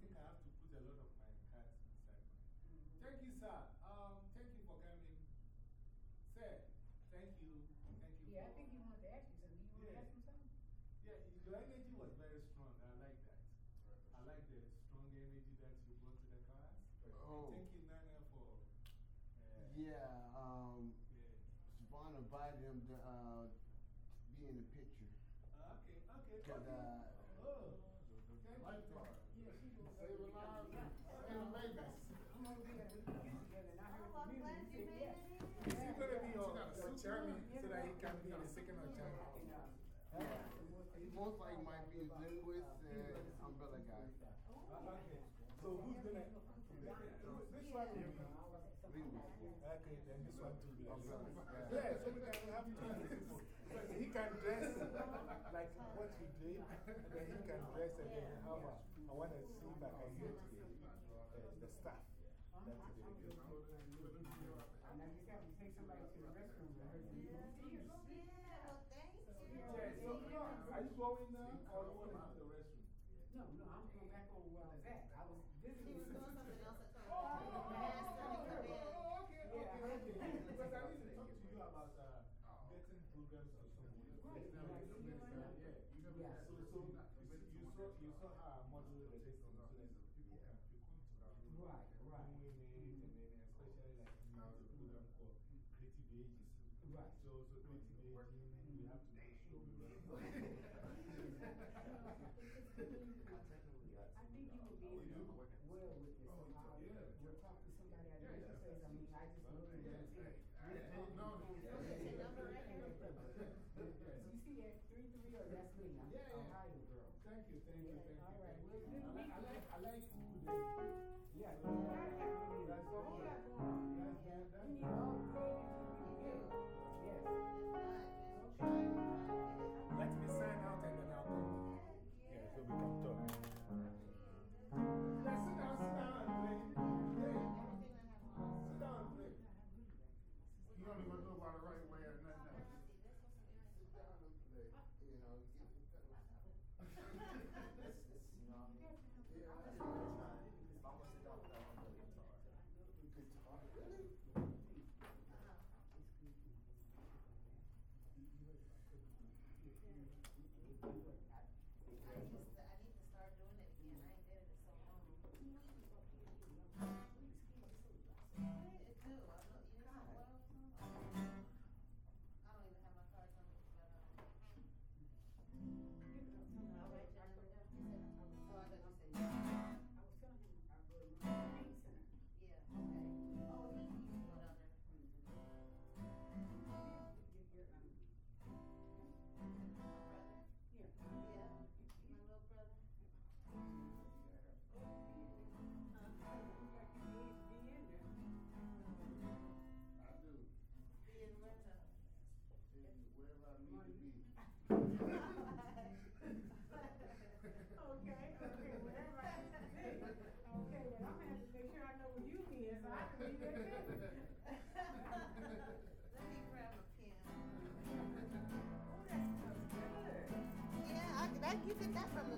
think I have to put a lot of my cards inside mine. Mm -hmm. Thank you, sir. Um, thank you for coming. Sir, thank you. Thank you. Yeah, I think you wanted to ask me something. You want yeah. to ask me something? Yeah, your energy was very strong. I like that. I like the strong energy that you brought to the class. Oh. Thank you, Nana, for. Uh, yeah, um, yeah. Shabana invited him to, uh, I want to see if I can hear Right. So, so 20 from the?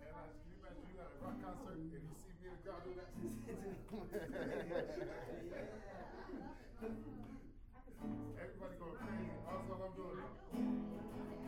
And I, you you a rock concert you see me in the crowd doing that? Going. That's all I'm doing.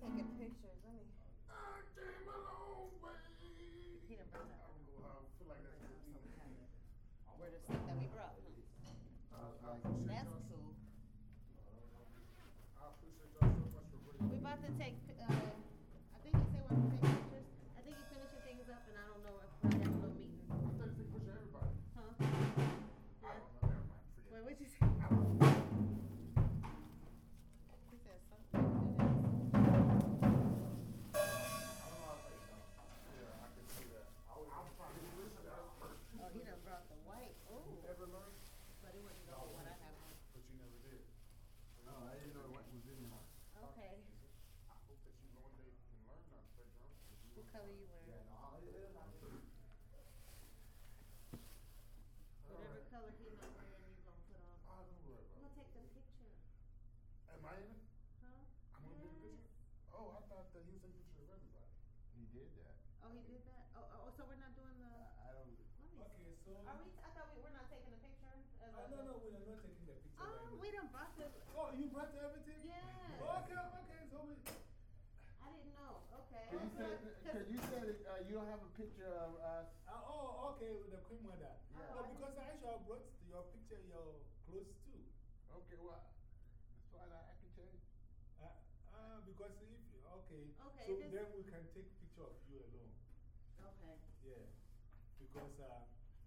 Taking pictures. Color you Yeah, wearing? no, it, it, I think Whatever color he not wearing, you gonna put on. I don't worry I'm about gonna it. take the picture. Am I in it? Huh? I'm gonna be in the picture? Oh, I thought that he was taking pictures of everybody. he did that. Oh, he did that? Oh, oh, oh, so we're not doing the, I, I don't. let me Okay, so. Are we, I thought we, we're not taking a picture? as Uh, of no, the- no, we are not taking the picture Oh, right we now. done brought the, Oh, you brought everything? Yes. Okay, okay, so we. I didn't know, okay. Cause you said, Cause- cause you said, uh, you don't have a picture of us. Uh, oh, okay, with the Queen Mother. Yeah. No, because I actually brought your picture, your clothes too. Okay, well, that's fine, I, I can change. Uh, uh, because if, okay. Okay, So then we can take picture of you alone. Okay. Yeah. Because uh,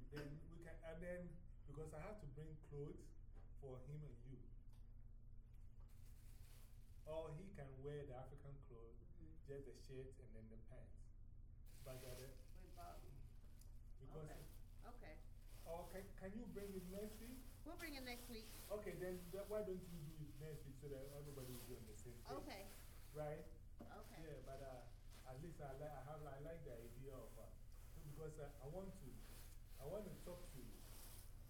then we can, and then, because I have to bring clothes for him and you. Or he can wear the African clothes, Mhm. just the shirt and then the pants. We bought, because, okay, okay. or can, can you bring it next week? We'll bring it next week. Okay, then that, why don't you do it next week so that everybody will be on the same page? Okay, Right? okay. Yeah, but uh, at least I, li I, have, I like the idea of uh, because uh, I want to I want to talk to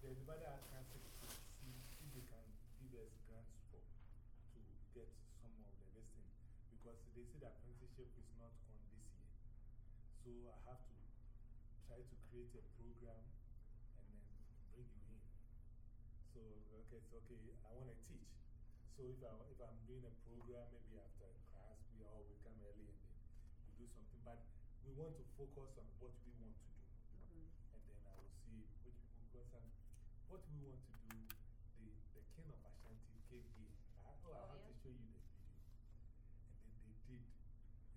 the Nevada Art Council to see if they can give us grants for to get some of the listing because they say the apprenticeship is not on this year. So I have to try to create a program and then bring you in. So, okay, it's okay. I want to teach. So if, I, if I'm doing a program, maybe after class, we all will come early and then we do something. But we want to focus on what we want to do. Mhm. And then I will see which, because um, what we want to do, the, the king of Ashanti came here. I, oh, I Oh, have yeah? to show you the video. And then they did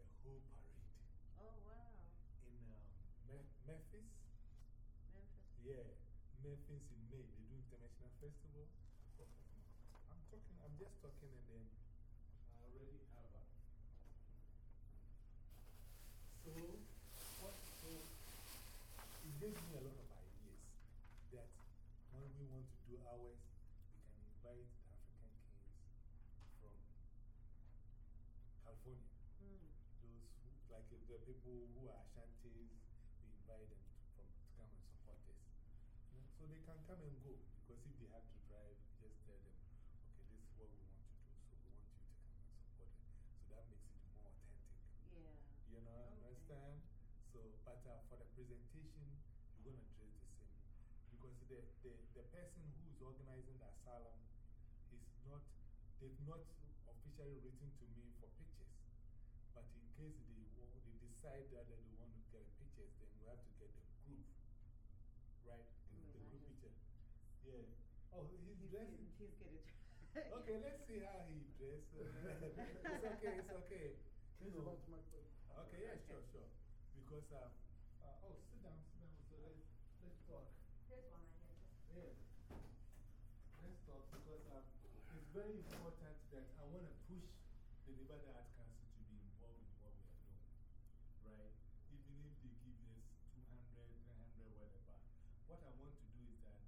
a whole parade Oh, wow. in um, Me Memphis. Memphis. Yeah, Memphis in May, they do international festival. I'm talking, I'm just talking and then I already have a. So, what, so it gives me a lot of ideas that when we want to do ours, we can invite the African kings from California. Mm. Those who, like the people who are Ashantis, them to, from, to come and support us. You know, so they can come and go because if they have to drive, just tell them, okay, this is what we want to do, so we want you to come and support it. So that makes it more authentic. Yeah. You know, Okay. understand? So, but uh, for the presentation, you're going to dress the same. Because the, the, the person who is organizing the asylum is not, they've not officially written to me for pictures. But in case they, they decide that they want to get pictures, then we have to get the group. Right? The, the group picture. Yeah. Oh, he's dressing. He's getting. Okay, let's see how he dressed. it's okay, it's okay. Please You know, about my plate. Okay, yeah, sure, sure. Because, um, uh, oh, sit down, sit down. So let's, let's talk. Here's one right here. Yeah. Let's talk because um, it's very important that I want to push the Nevada Art Council to be involved in what we are doing. Right? Even if they give us 200 what I want to do is that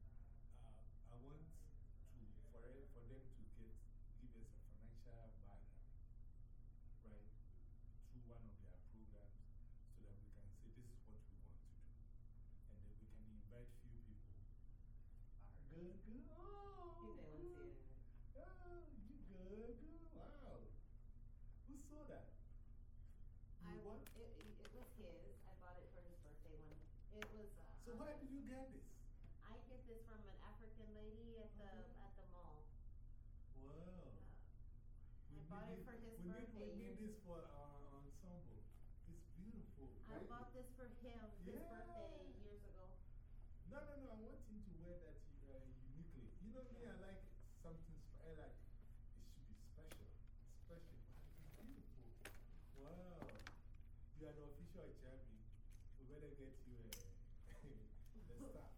uh, I want to, for, it, for them to get, give us a financial background, right, through one of their programs so that we can say this is what we want to do. And then we can invite few people. Ah, good, good. Oh, He said, "Let's see it." Oh, you good, good. Wow. Who saw that? I, what? it, it was his. I bought it for his birthday one. It was. Uh, So where did you get this? I get this from an African lady at the Uh-huh. at the mall. Wow. I bought it for his we birthday Need, we need this for our ensemble. It's beautiful. I right? bought this for him his birthday years ago. No, no, no. I want him to wear that uh, know me, I like something, spe- I like it should be special. Special. It's beautiful. Wow. You are the official champion. We better get you uh, the staff.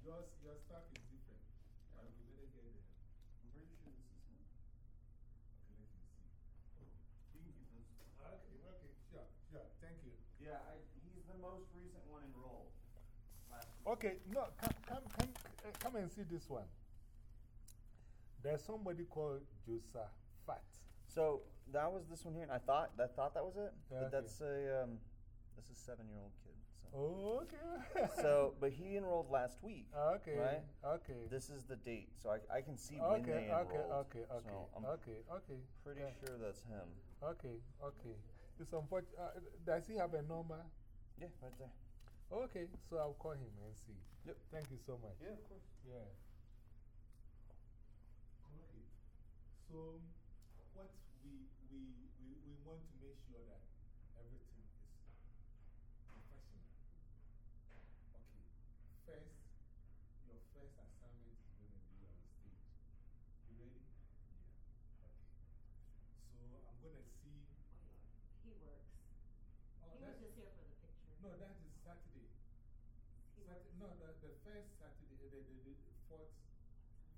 Yours, your staff is different. But we better get them. I'm pretty sure this is him. Okay, let me see. You can keep those. Okay, okay, sure, sure. Thank you. Yeah, I, he's the most recent one enrolled. Okay, no, come, come, come, uh, come and see this one. There's somebody called Josaphat. So that was this one here, and I thought I thought that was it, Yeah, okay. but that's a um, this is seven-year-old kid. So. Oh, okay. so, but he enrolled last week. Okay, Right. okay. This is the date, so I, I can see when they enrolled. okay, okay, okay, So I'm okay, okay. pretty yeah. sure that's him. Okay, okay. It's unfortunate. Uh, does he have a number? Yeah, right there. Okay, so I'll call him and see. Yep. Thank you so much. Yeah, of course. Yeah. Okay. So, what we, we, we, we want to make sure that everything is professional. Okay. First, your first assignment is going to be on stage. You ready? Yeah. Okay. So, I'm going to see. He works. Oh, he was just here for the picture. No, that is Saturday. He Sat works. no, the, the first Saturday, the, the, the, the fourth,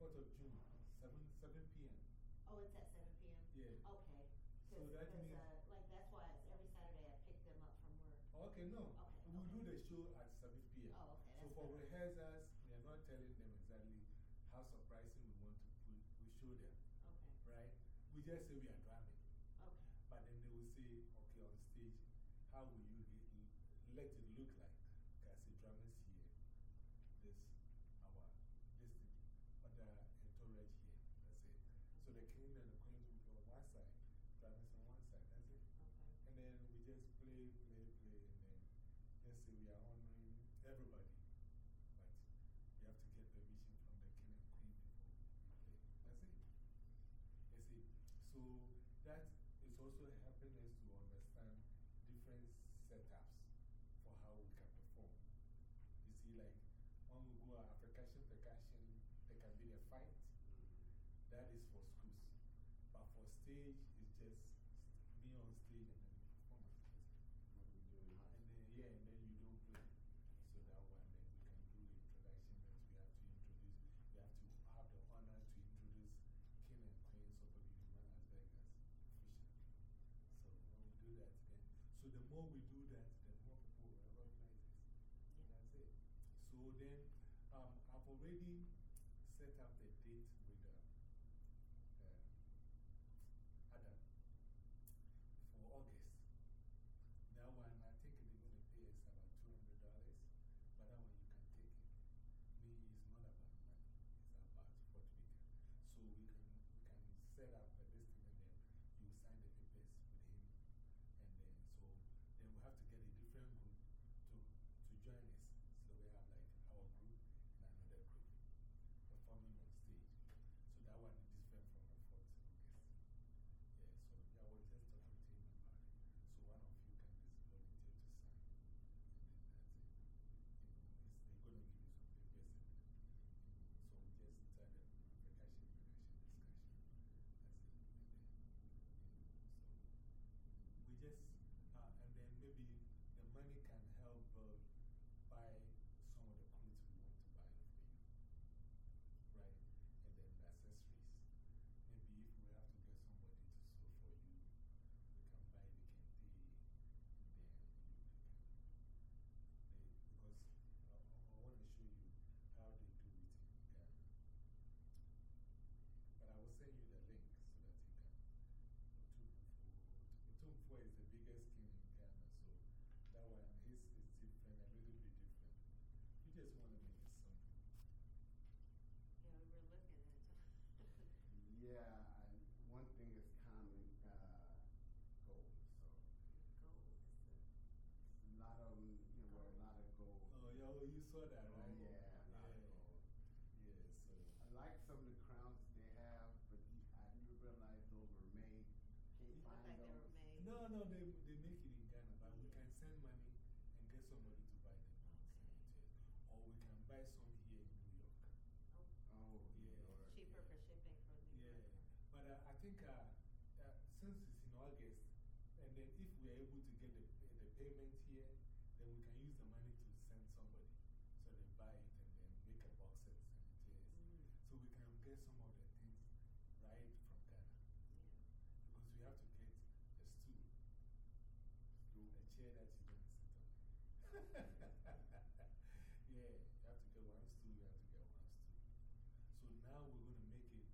fourth of June, 7, 7 p.m. Oh, it's at 7 p.m. Yeah. Okay. So Cause, that 'cause, means- uh, like that's why it's every Saturday I pick them up from work. Okay, no. Okay, We'll do the show at 7 p.m. Oh, okay, So for better. rehearsals, we are not telling them exactly how surprising we want to put, we show them, Okay. right? We just say we are drumming. Okay. But then they will say, okay, on stage, how will you let it look like? Okay, I say drummers here, this, our, this thing, other entourage here. That's it. King and the queen will be on one side, drummers on one side. That's it. Okay. And then we just play, play, play, and then let's say we are honoring everybody. But you have to get permission from the king and queen before we play. That's it. That's it. So that is also helping us to understand different setups for how we can perform. You see, like when we go our percussion, percussion, there can be the fight. That is for schools. But for stage, buy some here in New York. Oh, Yeah. alright. Cheaper for shipping for New Yeah, York. but uh, I think uh, uh, since it's in August, and then if we are able to get the, the payment here, then we can use the money to send somebody. So they buy it and then make a box and send it to us. Mm. So we can get some of the things right from Ghana. Because we have to get a stool, stool a chair that you're going to sit on. yeah, you have to get one stool, you have to get one stool. So now we're going to make it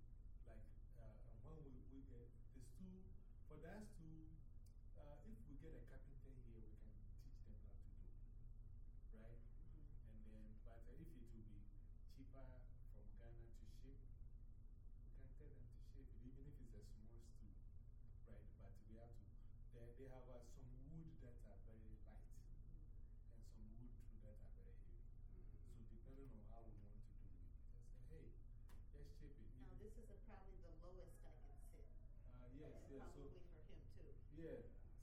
like uh, when we, we get the stool, for that stool, uh, if we get a carpenter here, we can teach them how to do. Right? And then, but if it will be cheaper from Ghana to ship, we can tell them to ship it, even if it's a small stool. Right? But we have to, they, they have uh, some wood that are very light and some wood too that are very heavy. So depending on how we want to do it, we just say, hey, just shape it. Now, Even- this is a, probably the lowest I can sit. Yes, And yes. So, for him too. yeah.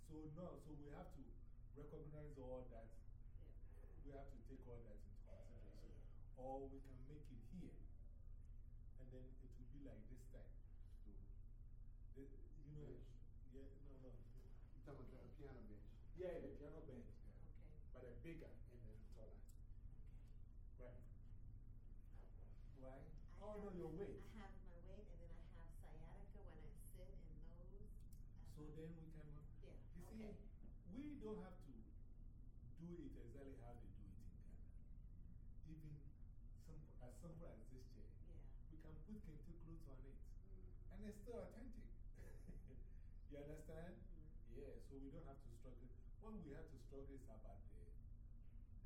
So, no, so we have to recognize all that. Yeah. We have to take all that into consideration. Or we can make it here. And then it will be like this time. Stool. The, you know, Bench. yeah, no, no. You talking about the piano bench? Yeah, the piano bench. Okay. But a bigger and then taller. Right. Why? I Oh, no, have- your weight. I have my weight and then I have sciatica when I sit in those. So uh, then we can. Yeah, You see, okay. we don't have to do it exactly how they do it in Ghana. Even simple, as simple as this chair. Yeah. We can put kente clothes on it. And it's still authentic. you understand? Mm-hmm. Yeah, so we don't have to struggle. What we have to struggle is about the,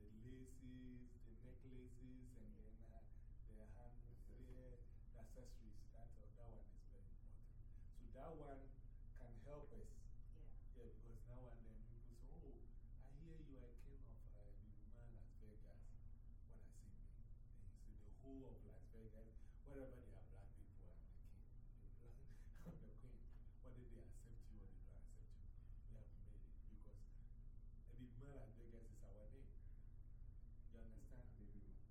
the laces, the necklaces, and then uh, the hand, the accessories. That, uh, that one is very important. So that one can help us. Yeah. Yeah, because now and then people say, Oh, I hear you are king of uh, Ibibiman, Las Vegas. When I say me, then you say the whole of Las Vegas, wherever there are black people, I'm the king. The I'm the queen. Whether they accept you or they don't accept you, we have made it. Because a Ibibiman, Las Vegas is our name. You understand?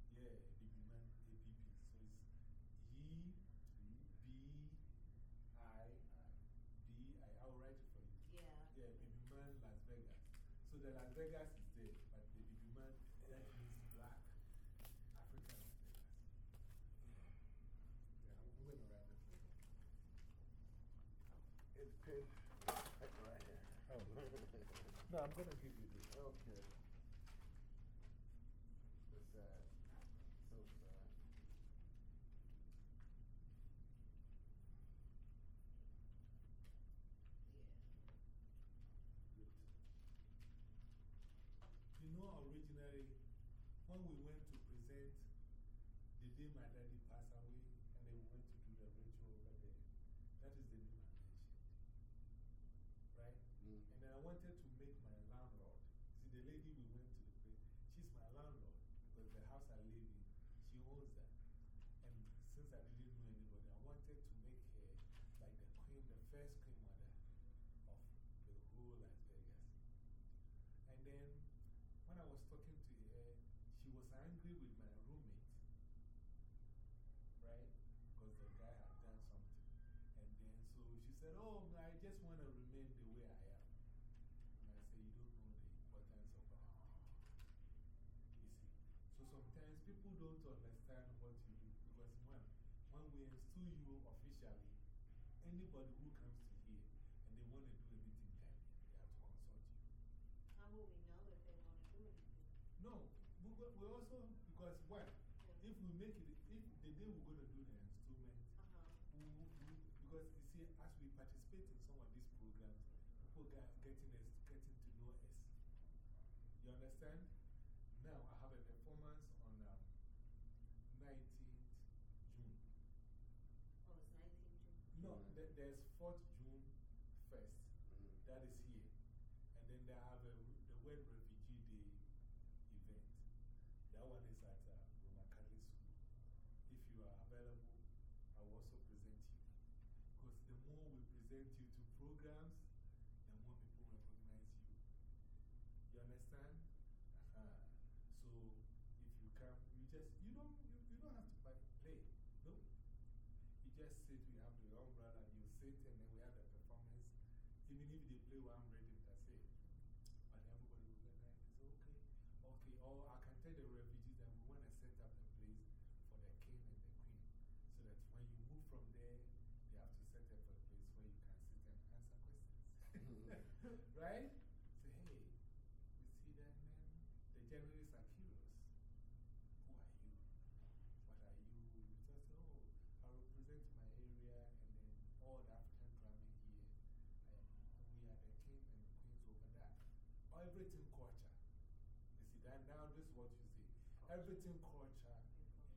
Yeah, Ibibiman, ABB. So it's E B I B I. I'll write it for you. Yeah. Yeah, Baby Man Las Vegas. So the Las Vegas is there, but the Baby Man, that means black African Las Vegas. Yeah, I'm going to write it for you. It's good. Right here. Oh, no, I'm going to give you this. Okay. So sad. So sad. You know, originally, when we went to present the day my daddy passed away, and then we went to do the ritual over there, that is the name I mentioned. Right? Mm. And then I wanted to make my landlord. See, the lady we went to the place, she's my landlord because the house I live in, she owns that. And since I didn't know anybody, I wanted to make her like the queen, the first queen mother of the whole Las Vegas. And then when I was talking to her, she was angry with my roommate. Right? Because the guy had done something. And then so she said, Oh, I just want to remain the way I am. And I said, You don't know the importance of what I'm thinking. You see? So sometimes people don't understand what you do. Because when, when we install you officially, anybody who comes to here and they want to do anything Ghanaian, they have to consult you. How will we know if they want to do anything? No, we, we also, because what? If we make it, if the day we're going to do the instrument, Uh-huh. we, we, we, because you see, as we participate in some of these programs, people get, getting, us, getting to know us. You understand? no, there's 4th June 1st. Mm -hmm. That is here. And then they have a, the World Refugee Day event. That one is at uh, Roman Catholic School. If you are available, I will also present you. Because the more we present you to programs, the more people recognize you. You understand? Uh -huh. So if you come, you just, you don't, you, you don't have to play. No. You just sit, we have Even if they play one rhythm, that's it. But everybody will get that. It's okay. Okay, or I can tell the refugees that we want to set up a place for the king and the queen. So that when you move from there, they have to set up a place where you can sit and answer questions. Mm-hmm. right? Say, hey, you see that man? The journalists are curious. Who are you? What are you? You just say, oh, I represent my area and then all the African climate here. And we are the king and the queens over that. Everything culture. You see that now, this is what you see. Everything culture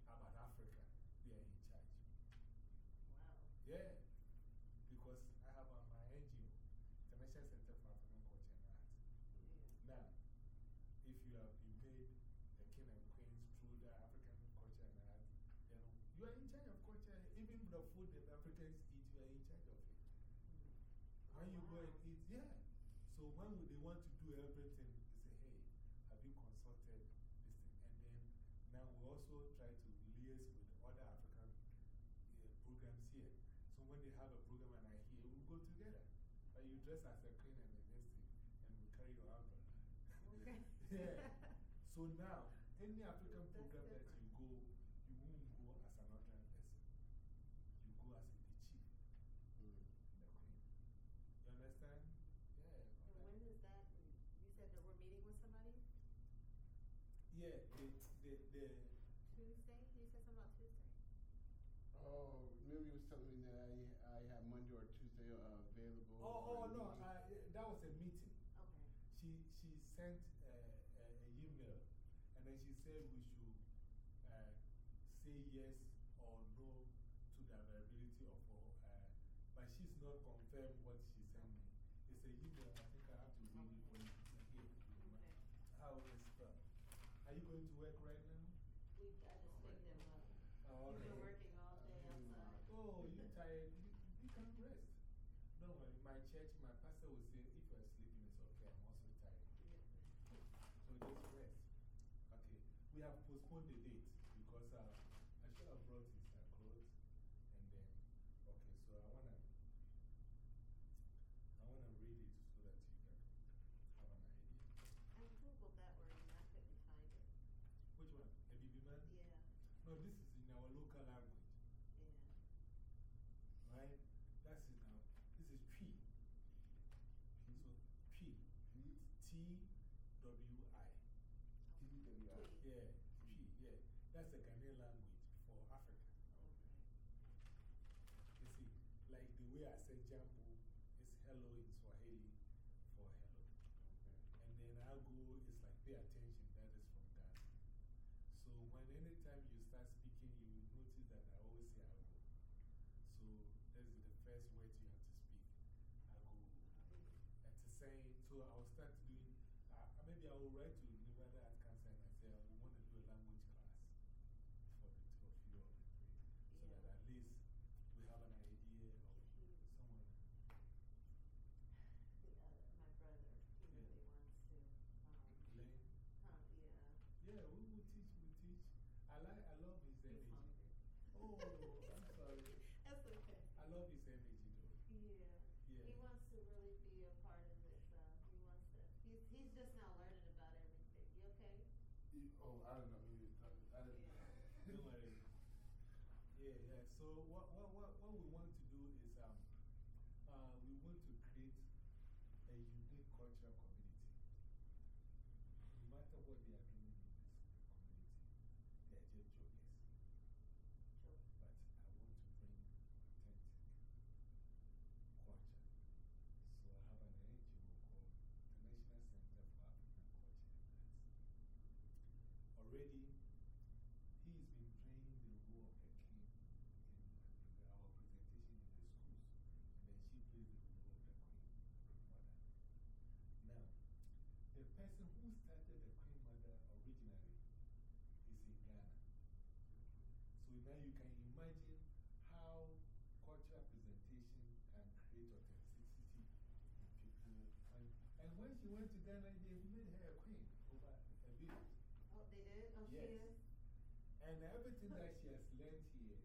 about Africa, they are in charge. Wow. Yeah. Because I have uh, my NGO, International Center for African Culture and Arts. Now, if you have been made the king and queens through the African culture and art, you know, you are in charge of culture. Even the food that Africans eat, you are in charge of it. When you go and eat, yeah. So when would they want to do everything, they say, hey, have you consulted this thing? And then now we also try to liaise with other African uh, programs here. So when they have a program and I hear, we go together. But you dress as a queen and the next thing, and we carry your umbrella. Okay. yeah. So now, any African That's program that you go, you won't go as an ordinary person. You go as the chief, Mm. the queen. You understand? Yeah. And when is that? You said that we're meeting with somebody? Yeah, the, the, the, Tuesday? You said something about Tuesday. Oh, remember you was telling me that I, I have Monday or Tuesday uh, available? oh, oh, no, meeting? uh, that was a meeting. Okay. She, she sent uh, a, a email and then she said we should uh, say yes or no to the availability of, uh, but she's not confirmed what she sent me. It's a email, I think I have to read it for you. Here, Okay. how is spelled? Are you going to work right now? We, I just picked them up. Oh, You've been working all day outside. You tired? You, you can rest. Don't worry, my church, my pastor will say, if you're sleeping, it's okay. I'm also tired. So just rest. Okay. We have postponed the date because uh, I should have brought his uh, clothes. And then, okay, so I want to I wanna read it so that you can have an idea. I Googled that word and I couldn't find it. Which one? A BB man? Yeah, No, this is in our local language. yeah. right? That's it now. This is P. So P. T W I. TWI. Yeah, P. Yeah. That's the Ghanaian language for Africa. You see, like the way I said jambo is hello in Swahili for hello. And then I go, it's like pay attention. That is from Ghana. So when anytime you start speaking, you will notice that I always say I go. So that's the first word you have to speak. I go. And to say, so I will start doing, uh, maybe I will write to Nevada Art Council and I say, we want to do a language class for the two of you or the three. So Yeah. that at least we have an idea of someone. The, uh, my brother, he Yeah. really wants to. Um, Learn. huh, yeah. Yeah, we will teach, we teach. I like, I love his He's energy. hungry. Oh, I'm sorry. That's okay. I love his energy though. Yeah. Yeah. He wants to really be a part of it, so he wants to. He's, he's just now learning about everything. You okay? You- Oh, I don't know. You- I didn't. Don't worry. Yeah, yeah. So, what, what, what, what we want to do is um, uh, we want to create a unique cultural community. No matter what they are doing in this community, they are just jokers. Joe. But I want to bring authentic culture. So, I have an NGO called International Center for African Culture and Arts. Already, he's been playing the role of a king in our presentation in the schools, and then she plays the role of the queen mother. Now, the person who started the queen mother originally is in Ghana. So now you can imagine how cultural presentation can create authenticity in people. And, and when she went to Ghana, they made her a queen over a village. Oh, they did? Oh, Yes. And everything that she has learned here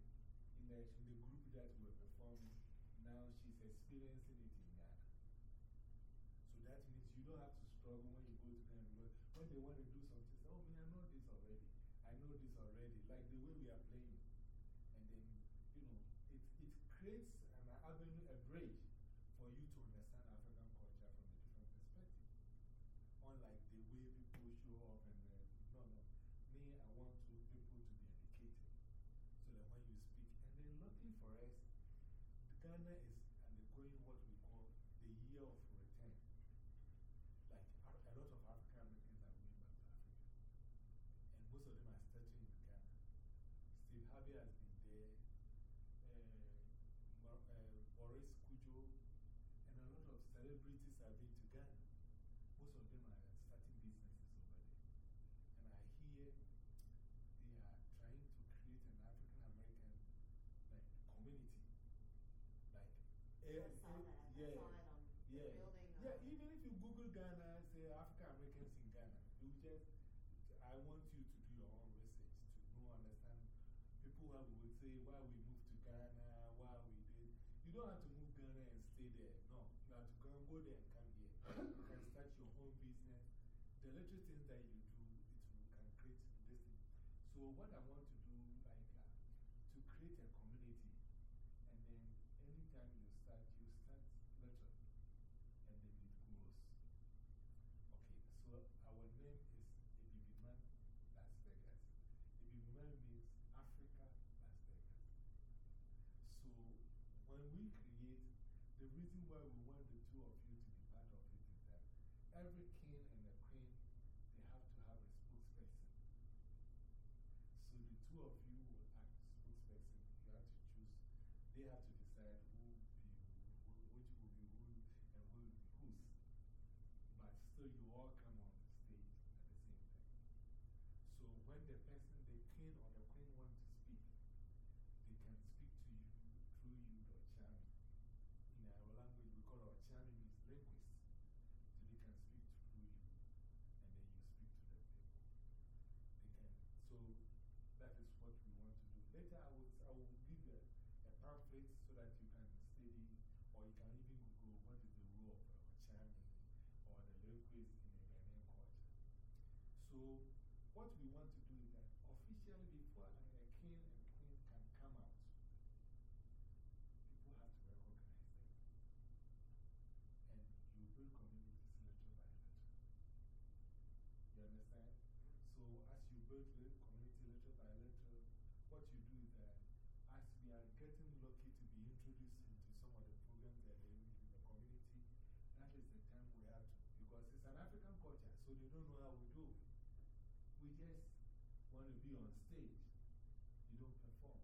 in the, the group that we're performing, now she's experiencing it in Ghana. problem when you go to Ghana because when they want to do something, say, oh, man, I know this already. I know this already. Like the way we are playing. And then, you know, it, it creates an avenue, a bridge for you to understand African culture from a different perspective. Unlike the way show up and no, no. Me, I want to, people to be educated. So that when you speak, and then luckily for us, Ghana is undergoing what we call the year of return. Like Af- a lot of African Americans are going back to Africa. And most of them are starting in Ghana. Steve Harvey has been there, uh, Mo- uh, Boris Kodjoe, and a lot of celebrities have been to Ghana. Most of them are starting businesses over there. And I hear they are trying to create an African American like, community. Like, I saw that. I yeah, saw it on the yeah. building. Yeah, um, even if you Google Ghana, say African Americans in Ghana, you just, I want you to do your own research to know, understand. People have, would say, why we moved to Ghana, why we did. You don't have to move Ghana and stay there. No, you have to go, go there and come here. you can start your own business. The little things that you do, it will, can create this thing. So, what I want to do, like, uh, to create a community, and then anytime you start, you start little and then it grows. Okay, so our name is Ibibiman Las Vegas. Ibibiman means Africa, Las Vegas. So when we create, the reason why we want the two of you to be part of it is that every king and a queen, they have to have a spokesperson. So the two of you will act spokesperson. You have to choose, they have to decide who will be, who, which will be who and who will be whose. But still, you all come on the stage at the same time. So when the person, the king or the queen want to speak, they can speak to you through you, the Chami. In our language, we call our Chami means linguist. So they can speak through you, and then you speak to the people. They can, so that is what we want to do. Later, I will, I will give you a, a so that you can study, or you can even Google what is the role of Okyeame or the linguist in the Ghanaian culture. So, what we want to do is that officially, before a, a king and queen can come out, people have to recognize them. And you build communities little by little. You understand? So, as you build the community little by little, what you do is that as we are getting lucky to be introduced into some of the programs that they do in the community, that is the time we have to, because it's an African culture, so they don't know how we do. We just want to be on stage. You don't perform.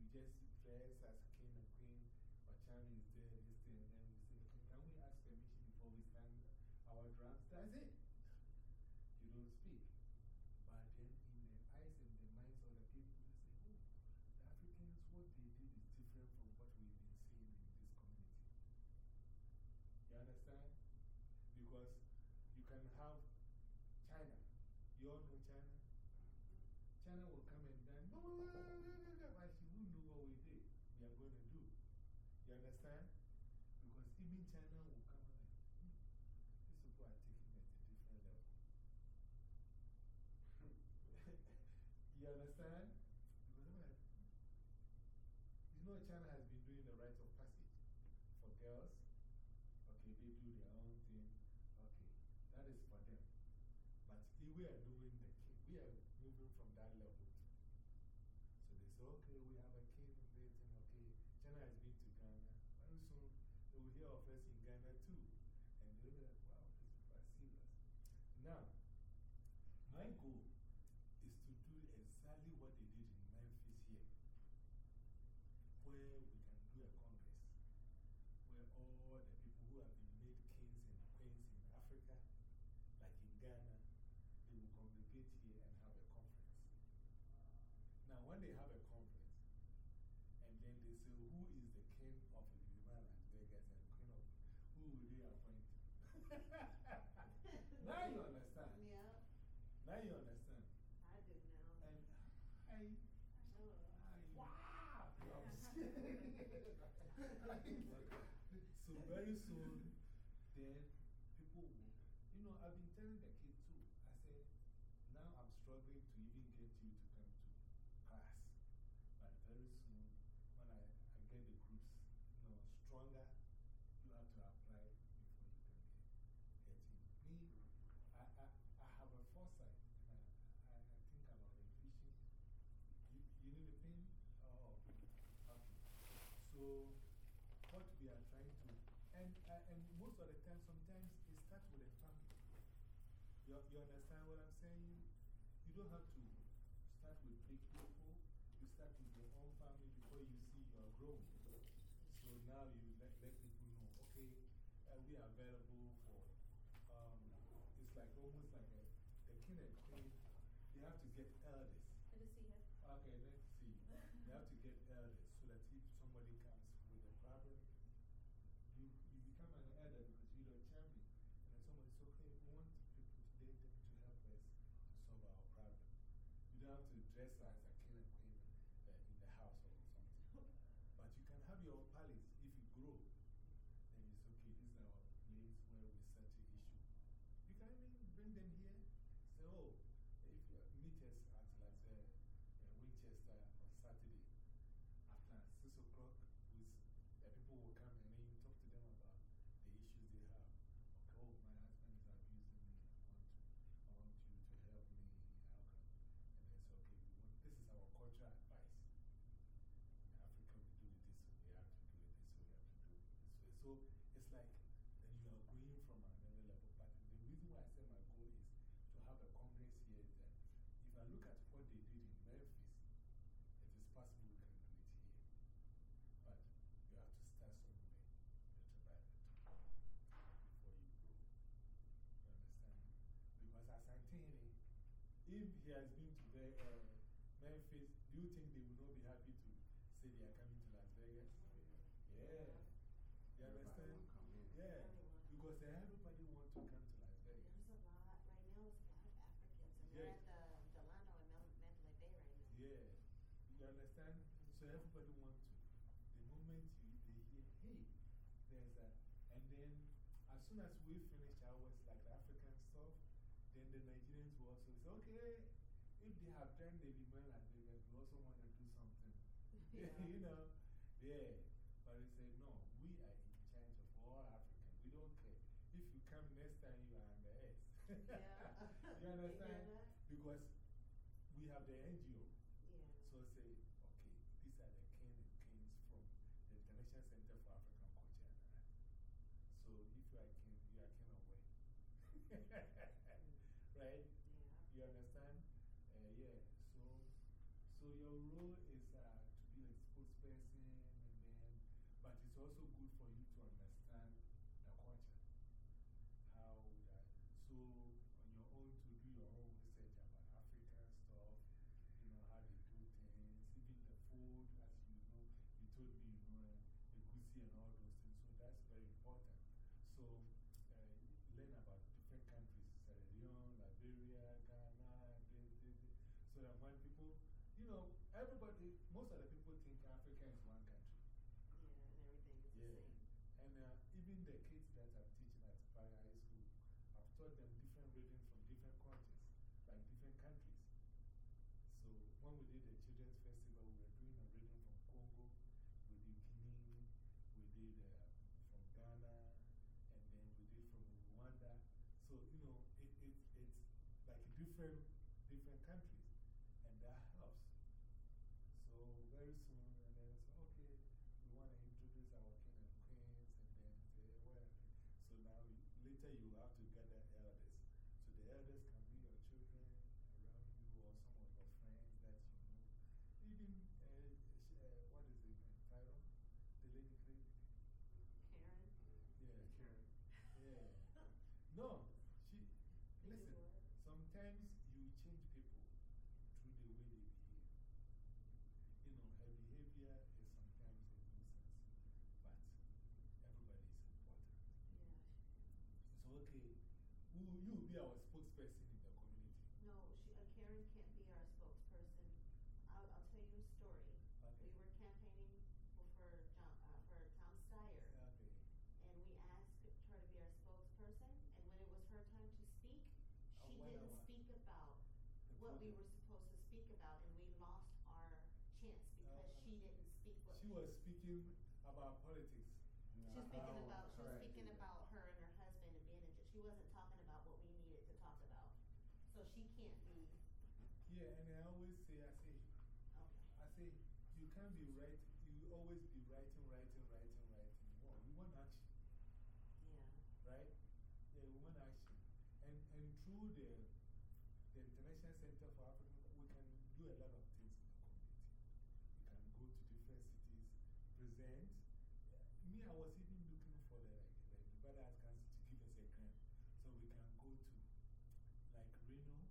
You just dress as king and queen, or China is there, this thing, and then we say, okay, can we ask permission before we stand our drums? That's it. You don't speak. But then, in the eyes and the minds of the people, they say, oh, the Africans, what they did is different from what we've been seeing in this community. You understand? Because you can have. You all know China? China will come and then, but she won't do what we did. We are going to do. You understand? Because even China will come and hmm, these people are taking at a different level. you understand? Because like, you know, China has been doing the rites of passage for girls. Okay, they do their own thing. Okay, that is for them. But we are doing the king. We moving from that level. So they say, okay, we have a king in this, and okay, China has been to Ghana. Very soon, they will hear of us in Ghana too. And they'll be like, wow, these people are serious. Now, my goal is to do exactly what they did in Memphis here, where we can do a congress, where all the people who have been made kings and queens in Africa, like in Ghana, they will congregate here and have a conference. Now, when they have a conference, and then they say, who is the king of Lima, Las Vegas, and queen of, who will they appoint? now you understand. Yeah, Now you understand. I do now. And I, Oh. I, wow! No, I'm just kidding. so very soon, then people will, you know, I've been telling the kid too, I said, now I'm struggling to even get you to come to class. But very soon, when I, I get the groups you know, stronger, you have to apply before you can get, get in. Me, I, I, I have a foresight. And I, I, I think about a vision. You, you need a pin? Oh, okay. So, what we are trying to, and, uh, and most of the time, sometimes it starts with a family. You, you understand what I'm saying? You don't have to start with big people. You start with your own family before you see you are growing. So now you let, let people know, okay, uh, we are available for, um, it's like almost like a, the king and queen, they have to get elders. Good to see you. Okay, let's see. You have to get elders so that if somebody comes with a problem, you, you become an elder because you're the champion. And then somebody says, okay, we want people today to, to help us to solve our problem. You don't have to dress as a king and queen uh, in the house or something. But you can have your own palace if you grow. Then it's okay, this is our place where we settle issue. You can even bring them here. Say, oh, if you meet us at like, uh, uh, Winchester on Saturday after 6 o'clock, with, the people will come and then you talk to them about the issues they have. Okay, oh, my husband is abusing me. I want, to, I want you to help me. How come? And they say, okay, we want, this is our cultural advice. In Africa, we do it this way. We have to do it this way. We have to do it this way. So it's like then you are going from another level. But the reason why I say my goal is to have a congress here is that if I look at what they did in Memphis, it is possible we can do it here. But you have to start somewhere, little by little, before you grow. You understand? Because as I'm thinking, if he has been to the, uh, Memphis, do you think they will not be happy to say they are coming to Las Vegas? Yeah. You understand? wanna come in. Yeah. Because everybody wants to come to Las Vegas. There's a lot, right now, there's a lot of Africans, and they're at the Delano and Mandalay Bay right now. Yeah. You understand? So everybody wants to. The moment you, they hear, hey, there's a, and then as soon as we finish ours, like the African stuff, then the Nigerians will also say, okay, if they have done the Liman Las Vegas, we also want to do something. Yeah. you know? Yeah. But he said, no, we are in charge of all Africans. We don't care. If you come next time, you are under us. Yeah. you understand? that? Because we have the NGO. Yeah. So say, okay, these are the king and kings from the International Center for African Culture and Art. So if you are king, you are king of where? right? Yeah. You understand? Uh, yeah. So, so your role is uh, to be a spokesperson, and then, but it's also good for you to understand the culture. How that, so on your own to do your own research about African stuff, you know, how they do things, even the food, as you know, you told me, you know, the goosey and all those things. So that's very important. So uh, learn about different countries, Sierra Leone, Liberia, Ghana, this, this, this. So that when people, you know, everybody, most of the people think Africa is one country. Yeah, and everything is the Yeah. same. And uh, even the kids that I'm teaching at Fire High School, I've taught them different readings from different countries, like different countries. So when we did the Children's Festival, we were doing a reading from Congo, we did Guinea, we did uh, from Ghana, and then we did from Rwanda. So, you know, it, it, it's like different, different countries, and that helps. So very soon, and then it's okay, we want to introduce our king and queens, and then say, well, so now you, later you have to gather elders. So the elders can be your children around you or some of your friends that you know. Even, uh, uh, what is it, Tyrone? The lady Craig? Karen? Yeah, Karen. Yeah. No, she, listen, sometimes you change people through the way they behave. You know, her behavior is sometimes a nuisance, but everybody is important. Yeah. So, okay, who, you will be our spokesperson in the community. No, she, uh, Karen can't be our spokesperson. I'll, I'll tell you a story. Okay. We were campaigning for, for John, uh, for Tom Steyer. Okay. And we asked her to be our spokesperson, and when it was her time to speak, what we were supposed to speak about and we lost our chance because Uh, she didn't speak what She was speaking about politics. She was speaking about, she was speaking about her and her husband and being in, jail. she wasn't talking about what we needed to talk about. So she can't be, Yeah, and I always say, I say, okay. I say, you can't be right, you always be writing, writing, writing, writing. Well, we want action, Yeah. right? Yeah, we want action. And, and through the, the International Center for African, we can do a lot of things in the community. We can go to different cities, present. Me, I was even looking for the, like, the Nevada Arts Council to give us a grant so we can go to like Reno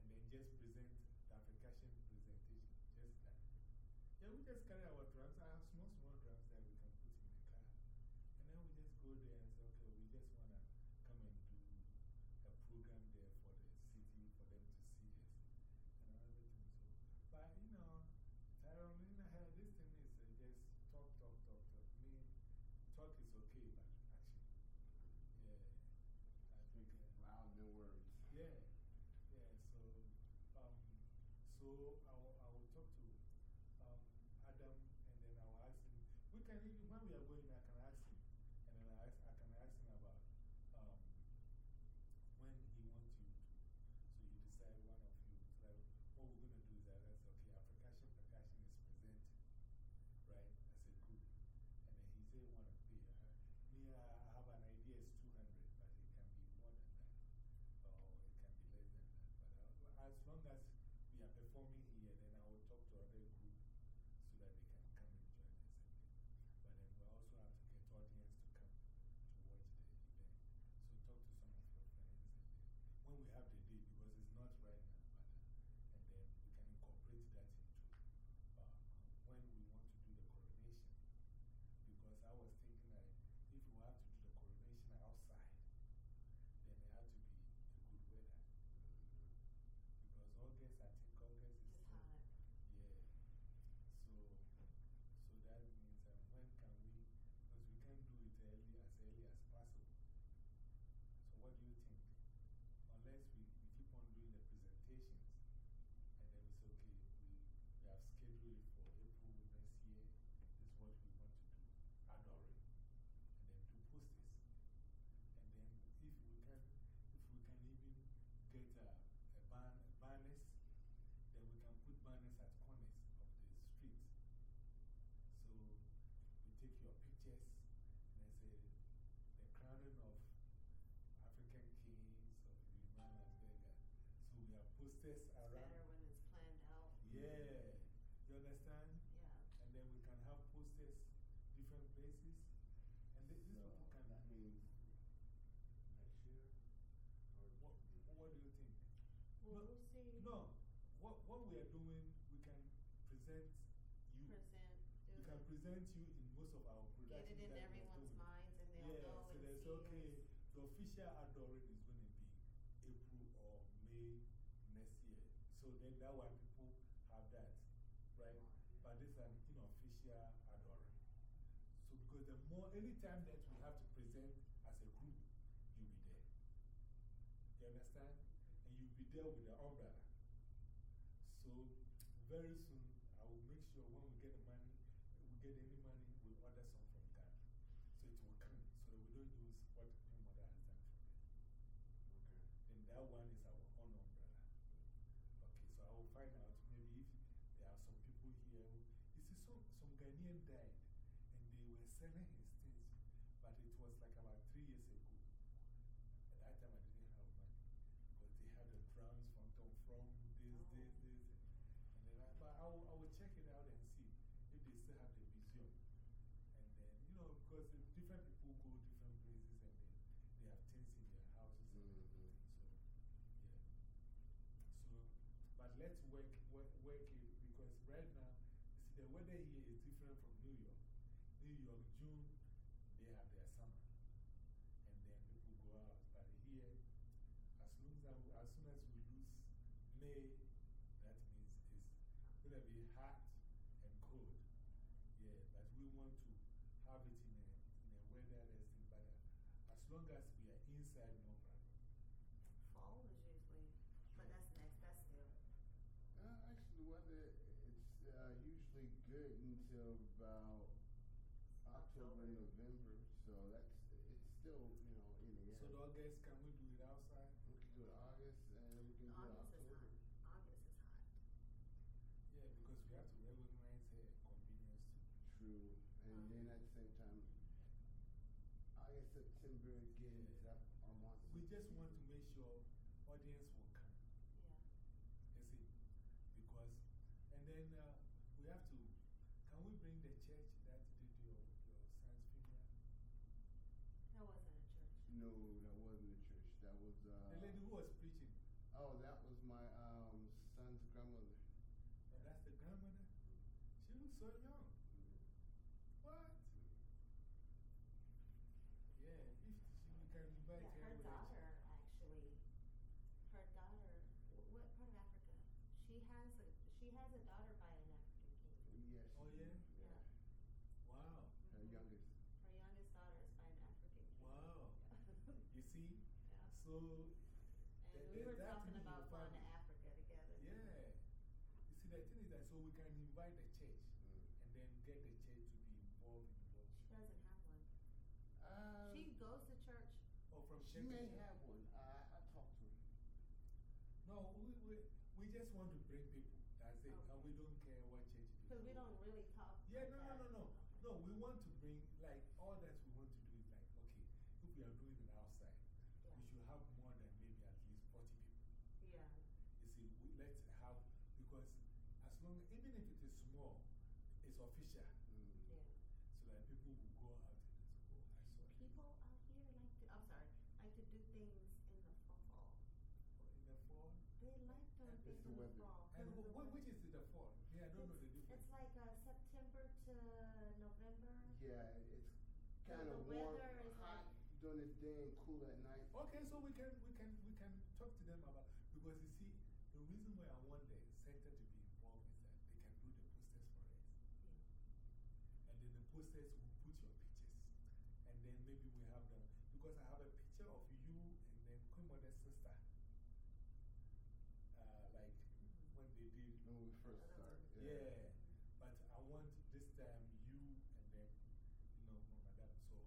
and then just present the application presentation, just that. Yeah, we just carry our drums. I have small, small drums that we can put in the car. And then we just go there and say, okay, we just want to come and do a program there for the city, for them to see us and everything. So, but you know, Tyrone, in her, this thing is uh, just talk, talk, talk, talk. Me, talk is okay, but action. Yeah. I think. Uh, Loud than words. yeah, yeah. So, um, I will, I will talk to um, Adam and then I will ask him. We can even, when we are going, present you. Present, We can present you in most of our Get it in that we are everyone's minds and they'll Yeah, know so they see say, okay, us. the official outdooring is going to be April or May next year. So then that one people have that, right? But this is an unofficial outdooring. So because the more, anytime that we have to present as a group, you'll be there. You understand? And you'll be there with the umbrella. So very soon, I will make sure when we get the money, we get any money, we order some from Ghana. So it will come, so that we don't use what my mother has done for us. Okay. Then that one is our own umbrella. Okay, so I will find out maybe if there are some people here. Who, you see, some, some Ghanaian died and they were selling his things, but it was like about three years ago. At that time, I didn't have money because they had the drums from Tom From, this, Oh. this, this. And then I, will, I will check it out and see if they still have the museum. And then, you know, because different people go different places and then they have things in their houses and Mhm. everything. So, yeah. So, but let's work, work, work it because right now, see, the weather here is different from New York. New York, June, they have their summer. And then people go out. But here, as, long as, I- as soon as we lose May, can be hot and cold. Yeah, but we want to have it in a, in a way that is, but uh, as long as we are inside, no problem. Fall is usually, but that's next, that's still. Uh, actually, weather it's uh, usually good until about October, October, November. So that's it's still you know in the air. So, August, can we True. And then at the same time, August, September again is up our monsoon. We just want to make sure audience will come. Yeah. You see, because, and then uh, we have to, can we bring the church that did your, your son's funeral? That wasn't a church. No, that wasn't a church. That was uh. The lady who was preaching, Oh, that was my um son's grandmother. and that's the grandmother? She looks so young. What? Yeah, if she, we can invite Yeah, her. her with the daughter, church. actually, her daughter, wh- what part of Africa? She has a, she has a daughter by an African king. Yes. Oh, she yeah? did, Yeah. Wow, Her Mhm. youngest. Her youngest daughter is by an African king. wow. You see? Yeah. So, And that- we were that talking means about going to. Africa together. yeah. You see, the thing is that so we can invite the church Mm. and then get the church to be involved in the work. She doesn't have one. Uh, She goes to church. Or from she church to may church. have one. I I talked to her. No, we, we, we just want to bring people. That's it. And we don't care what church it is. Because we don't really talk. Yeah, like no, no, that. no, no. Okay. No, we want to bring, like, all that we want to do is like, okay, if we are doing it outside, Yeah. we should have more than maybe at least 40 people. Yeah. You see, we, let's have, because as long, even if it is small, it's official. Mm. Yeah. So that people will go out and say, oh, I saw it. People out here like to, I'm sorry, like to do things in the fall. In the fall. They like doing And things it's the in the weather. fall. And 'cause the wh- which weather. is the fall? Yeah, I don't know the It's- difference. It's like uh, September to November. Yeah, it's So kind of warm, is hot like- during the day and cool at night. Okay, so we can, we can, we can talk to them about, because you see, the reason why I want the center to be involved is that they can do the posters for us. And then the posters will put your pictures. And then maybe we have them, because I have a picture of you and then Queen Mother's sister. Uh, like when they did. When we first started. Yeah. But I want this time you and then, you know, Madam. So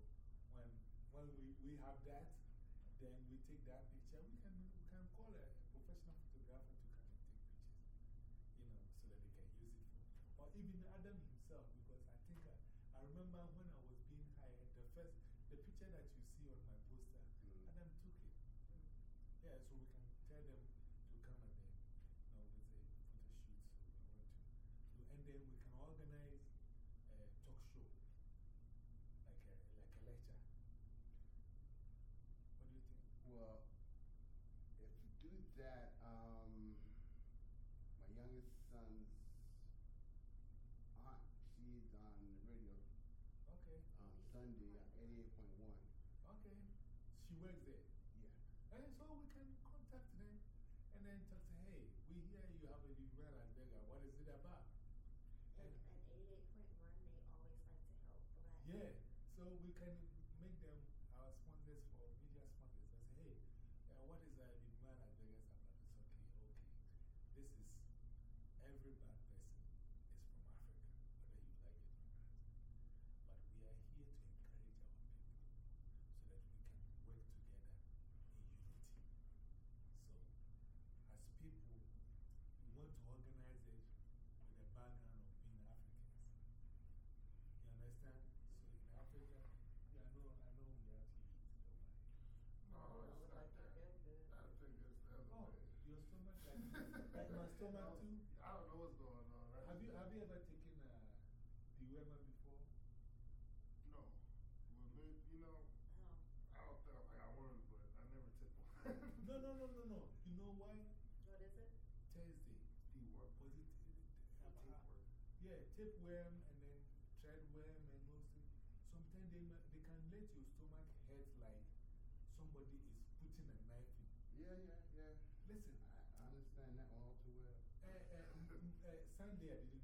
when, when we, we have that, then we take that picture. We can, we can call a professional photographer to come and take pictures, you know, so that they can use it for. Or even Adam himself, because I think I, I remember when I was being hired, the first, the picture that you see on my poster, Mm. Adam took it. Yeah, so we can tell them to come and then, you know, with a photo shoot. So we want to do, and then we can organize a talk show, like a, like a lecture. What do you think? Well, if you do that, um, my youngest son's aunt, she's on the radio Okay, on Sunday at 88.1. okay. She works there. Yeah. And so we can contact them and then talk to, hey, we hear you have a degree at Vega. What is it about? And point one, they always like to help black. Yeah, so we can make them our sponsors for media sponsors. I say, hey, uh, what is uh, the man at Vegas about? It's okay, okay. This is every black person is from Africa, whether you like it or not. But we are here to encourage our people so that we can work together in unity. So, as people, we want to organize it with a background of being Africans. You understand? So in Africa, yeah, I know, I know we have to eat. No, Oh, it's not like that. they're good. I think it's the other Oh, way. your stomach, like, like my stomach too? I don't know what's going on. right? Have you, have you ever taken uh, Dewema before? No. Well, maybe, you know, Oh. I don't think I got one, but I never took one. No, no, no, no, no. You know why? What is it? Thursday. Tapeworm. Was it? uh, Tapeworm. Yeah, tapeworm and then threadworm and those things. Sometimes they, they can let your stomach hurt like somebody is putting a knife in. Yeah, yeah, yeah. Listen, I, I understand that one all too well. uh, uh, m- uh, Sunday I didn't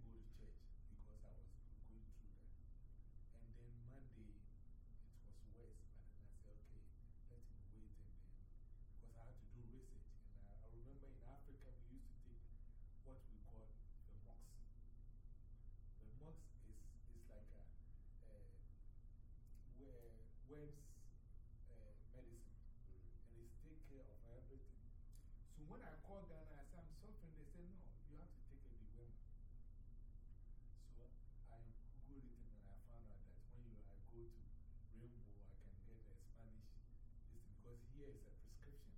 Webb's uh, eh, medicine, mm. and it's take care of everything. So when I called Ghana, I said, I'm suffering. They said, no, you have to take a Diwema. So I Googled it and I found out that when you, I go to Rainbow, I can get a Spanish listen because here is a prescription.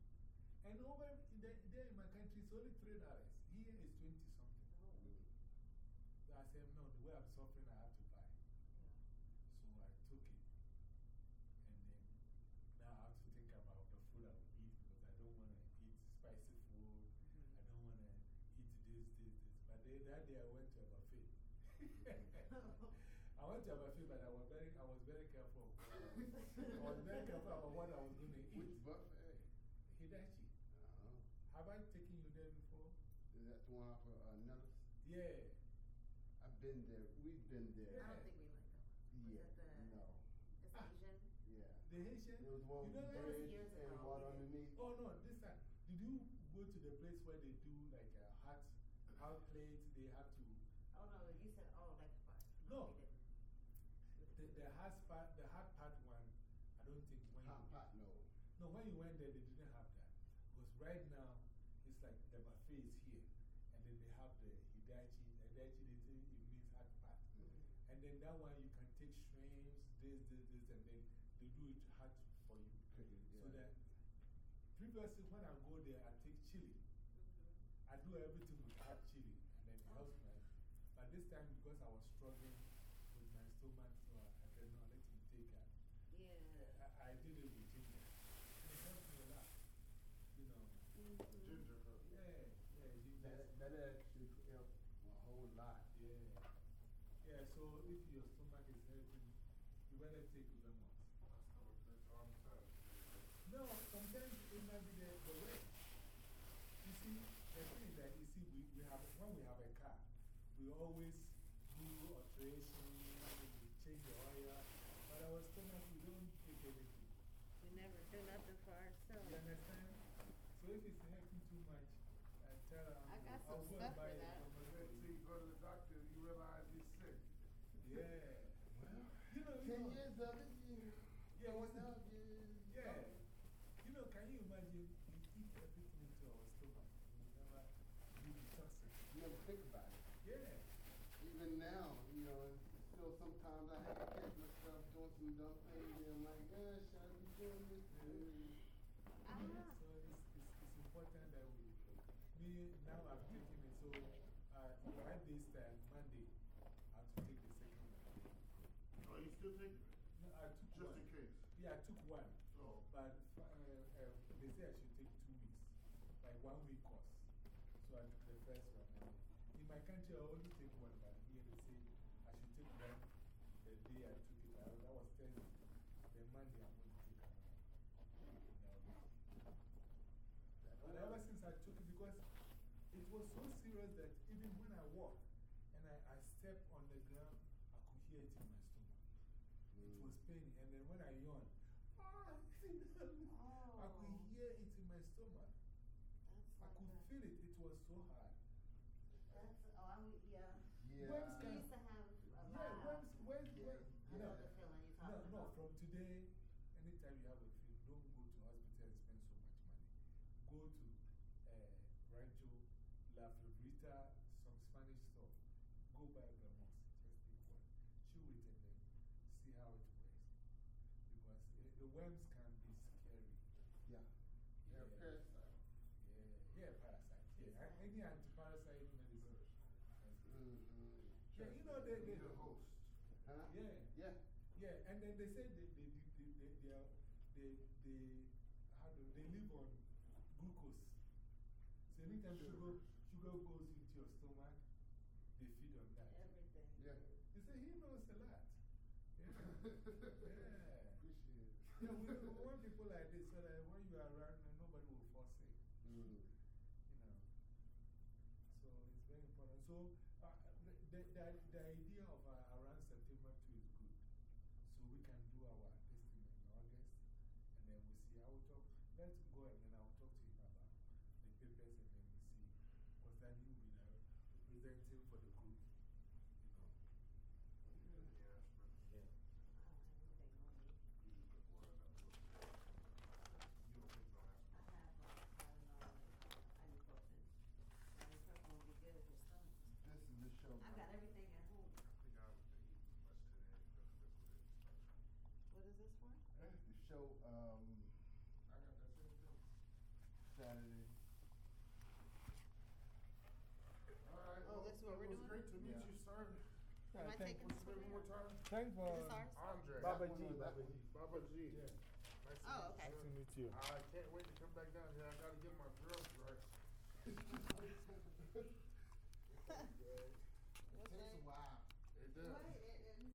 And over there the, in my country, it's only $3. Here is 20 something. Oh, so I said, no, the way I'm suffering, I went to a buffet, but I was very, I was very careful. I was very careful about what I was going to Which eat. buffet? Hidachi. Uh-huh. Have I taken you there before? Is that the one off of uh, Nellis? Yeah. I've been there. We've been there. I don't think we like that one. Yeah. Was that the, No. it's Ah. Asian? Yeah. The Haitian? There was one You know, with that was and ago. water We underneath. Oh no, this time. Did you go to the place where they do like a hot, hot plate? They have to. Oh, no, you said, oh, like, what? No. we didn't. The, the, hot part, the hot part one, I don't think when Hot you. pot, no. No, when you went there, they didn't have that. Because right now, it's like the buffet is here. And then they have the hidachi. Hidachi, they say it means hot pot. Mm-hmm. And then that one, you can take shrimps, this, this, this, and then they do it hot for you. It, So yeah. that previously, when I go there, I take chili. Mm-hmm. I do everything with hot chili, and then it helps me. But this time, because I was struggling with my stomach, so I, I said, no, let me take it. Yeah. I, I did it with ginger. And it helps me a lot. You know. Ginger herb. Yeah, yeah, ginger. That, that actually helped a whole lot. Yeah. Yeah, so if your stomach is hurting, you better take lemons. No, sometimes it might be the, the way. You see, the thing is that, you see, we, we have, when we have a car, we always do alteration, we change the oil. But our stomach, we don't take anything. We never do nothing for ourselves. You understand? So if it's hurting too much, I tell her, I got some go stuff for that. from Until you go to the doctor, you realize he's sick. Yeah. Well, You know, you 10 know, years of it, you. Yeah, what's now the- you. Yeah. You know, can you imagine we eat everything into our stomach? We never do the toxic. You never think about it. Yeah. Even now, you know, still sometimes I have to catch myself doing some dumb things and I'm like, eh, should I be doing this? Ah. So it's, it's, it's important that we, me, now I'm taking it. So uh, by this time, Monday, I have to take the second one. Oh, you still taking it? No, I took Just one. in case. Yeah, I took one. Oh. But uh, uh, they say I should take two weeks, like one week course. So I took the first one. In my country, I only take one, but here they say I should take one the day I took it. I, that was Thursday. Then Monday, I'm going to take another. But ever since I took it, because it was so serious that even when I walk and I, I step on the ground, I could hear it in my stomach. It was paining. And then when I yawn, ah, I could hear it in my stomach. That's I like could a- feel it. It was so hard. That's, oh, I would, yeah. Yeah. Worms We can. used to have a Yeah, lot. worms, worms, Yeah. worms. I No, know the feeling you're no, talking no. about. From today, anytime you have a feel, don't go to hospital and spend so much money. Go to uh, Rancho La Florita, some Spanish store. Go buy Gramos. Just take one. Chew it and then see how it works. Because uh, the worms can be scary. Yeah. Yeah, Yeah. parasite. Yeah, yeah, parasite. Yeah, a- any anti-parasite medicine. Mm-hmm. Yeah, you know, they, they, Need a host. Huh? yeah. Yeah. Yeah, and then they say they, they, they, they, they, are, they, they, how do, they live on glucose. So anytime sugar, sugar goes into your stomach, they feed on that. Everything. Yeah. You say, he knows a lot. Yeah. yeah. Appreciate it. Yeah, we, we want people like this so that when you are around, nobody will fall sick. Mm. You know. So it's very important. So uh, the, the, the, idea of uh, around September 2 is good. So we can do our testing in August and then we see. I will talk. Let's go and then I'll talk to him about the papers and then we see. Because then he'll be there presenting for the group. You know. Yeah. You just put water in that book. You don't take no aspirin. I have, uh, I don't know, I Saturday. Alright, Oh, this is what we're it was doing? great to meet Yeah. you, sir. Yeah, Am I thank- taking What's this your one? name one more time? Thanks for. Is this ours? Andre. Baba G, Baba G. Baba G. Yeah. Nice Oh, okay. you, Nice to meet you. I can't wait to come back down here. I gotta get my grills right. What's Takes a while. It does. What? It,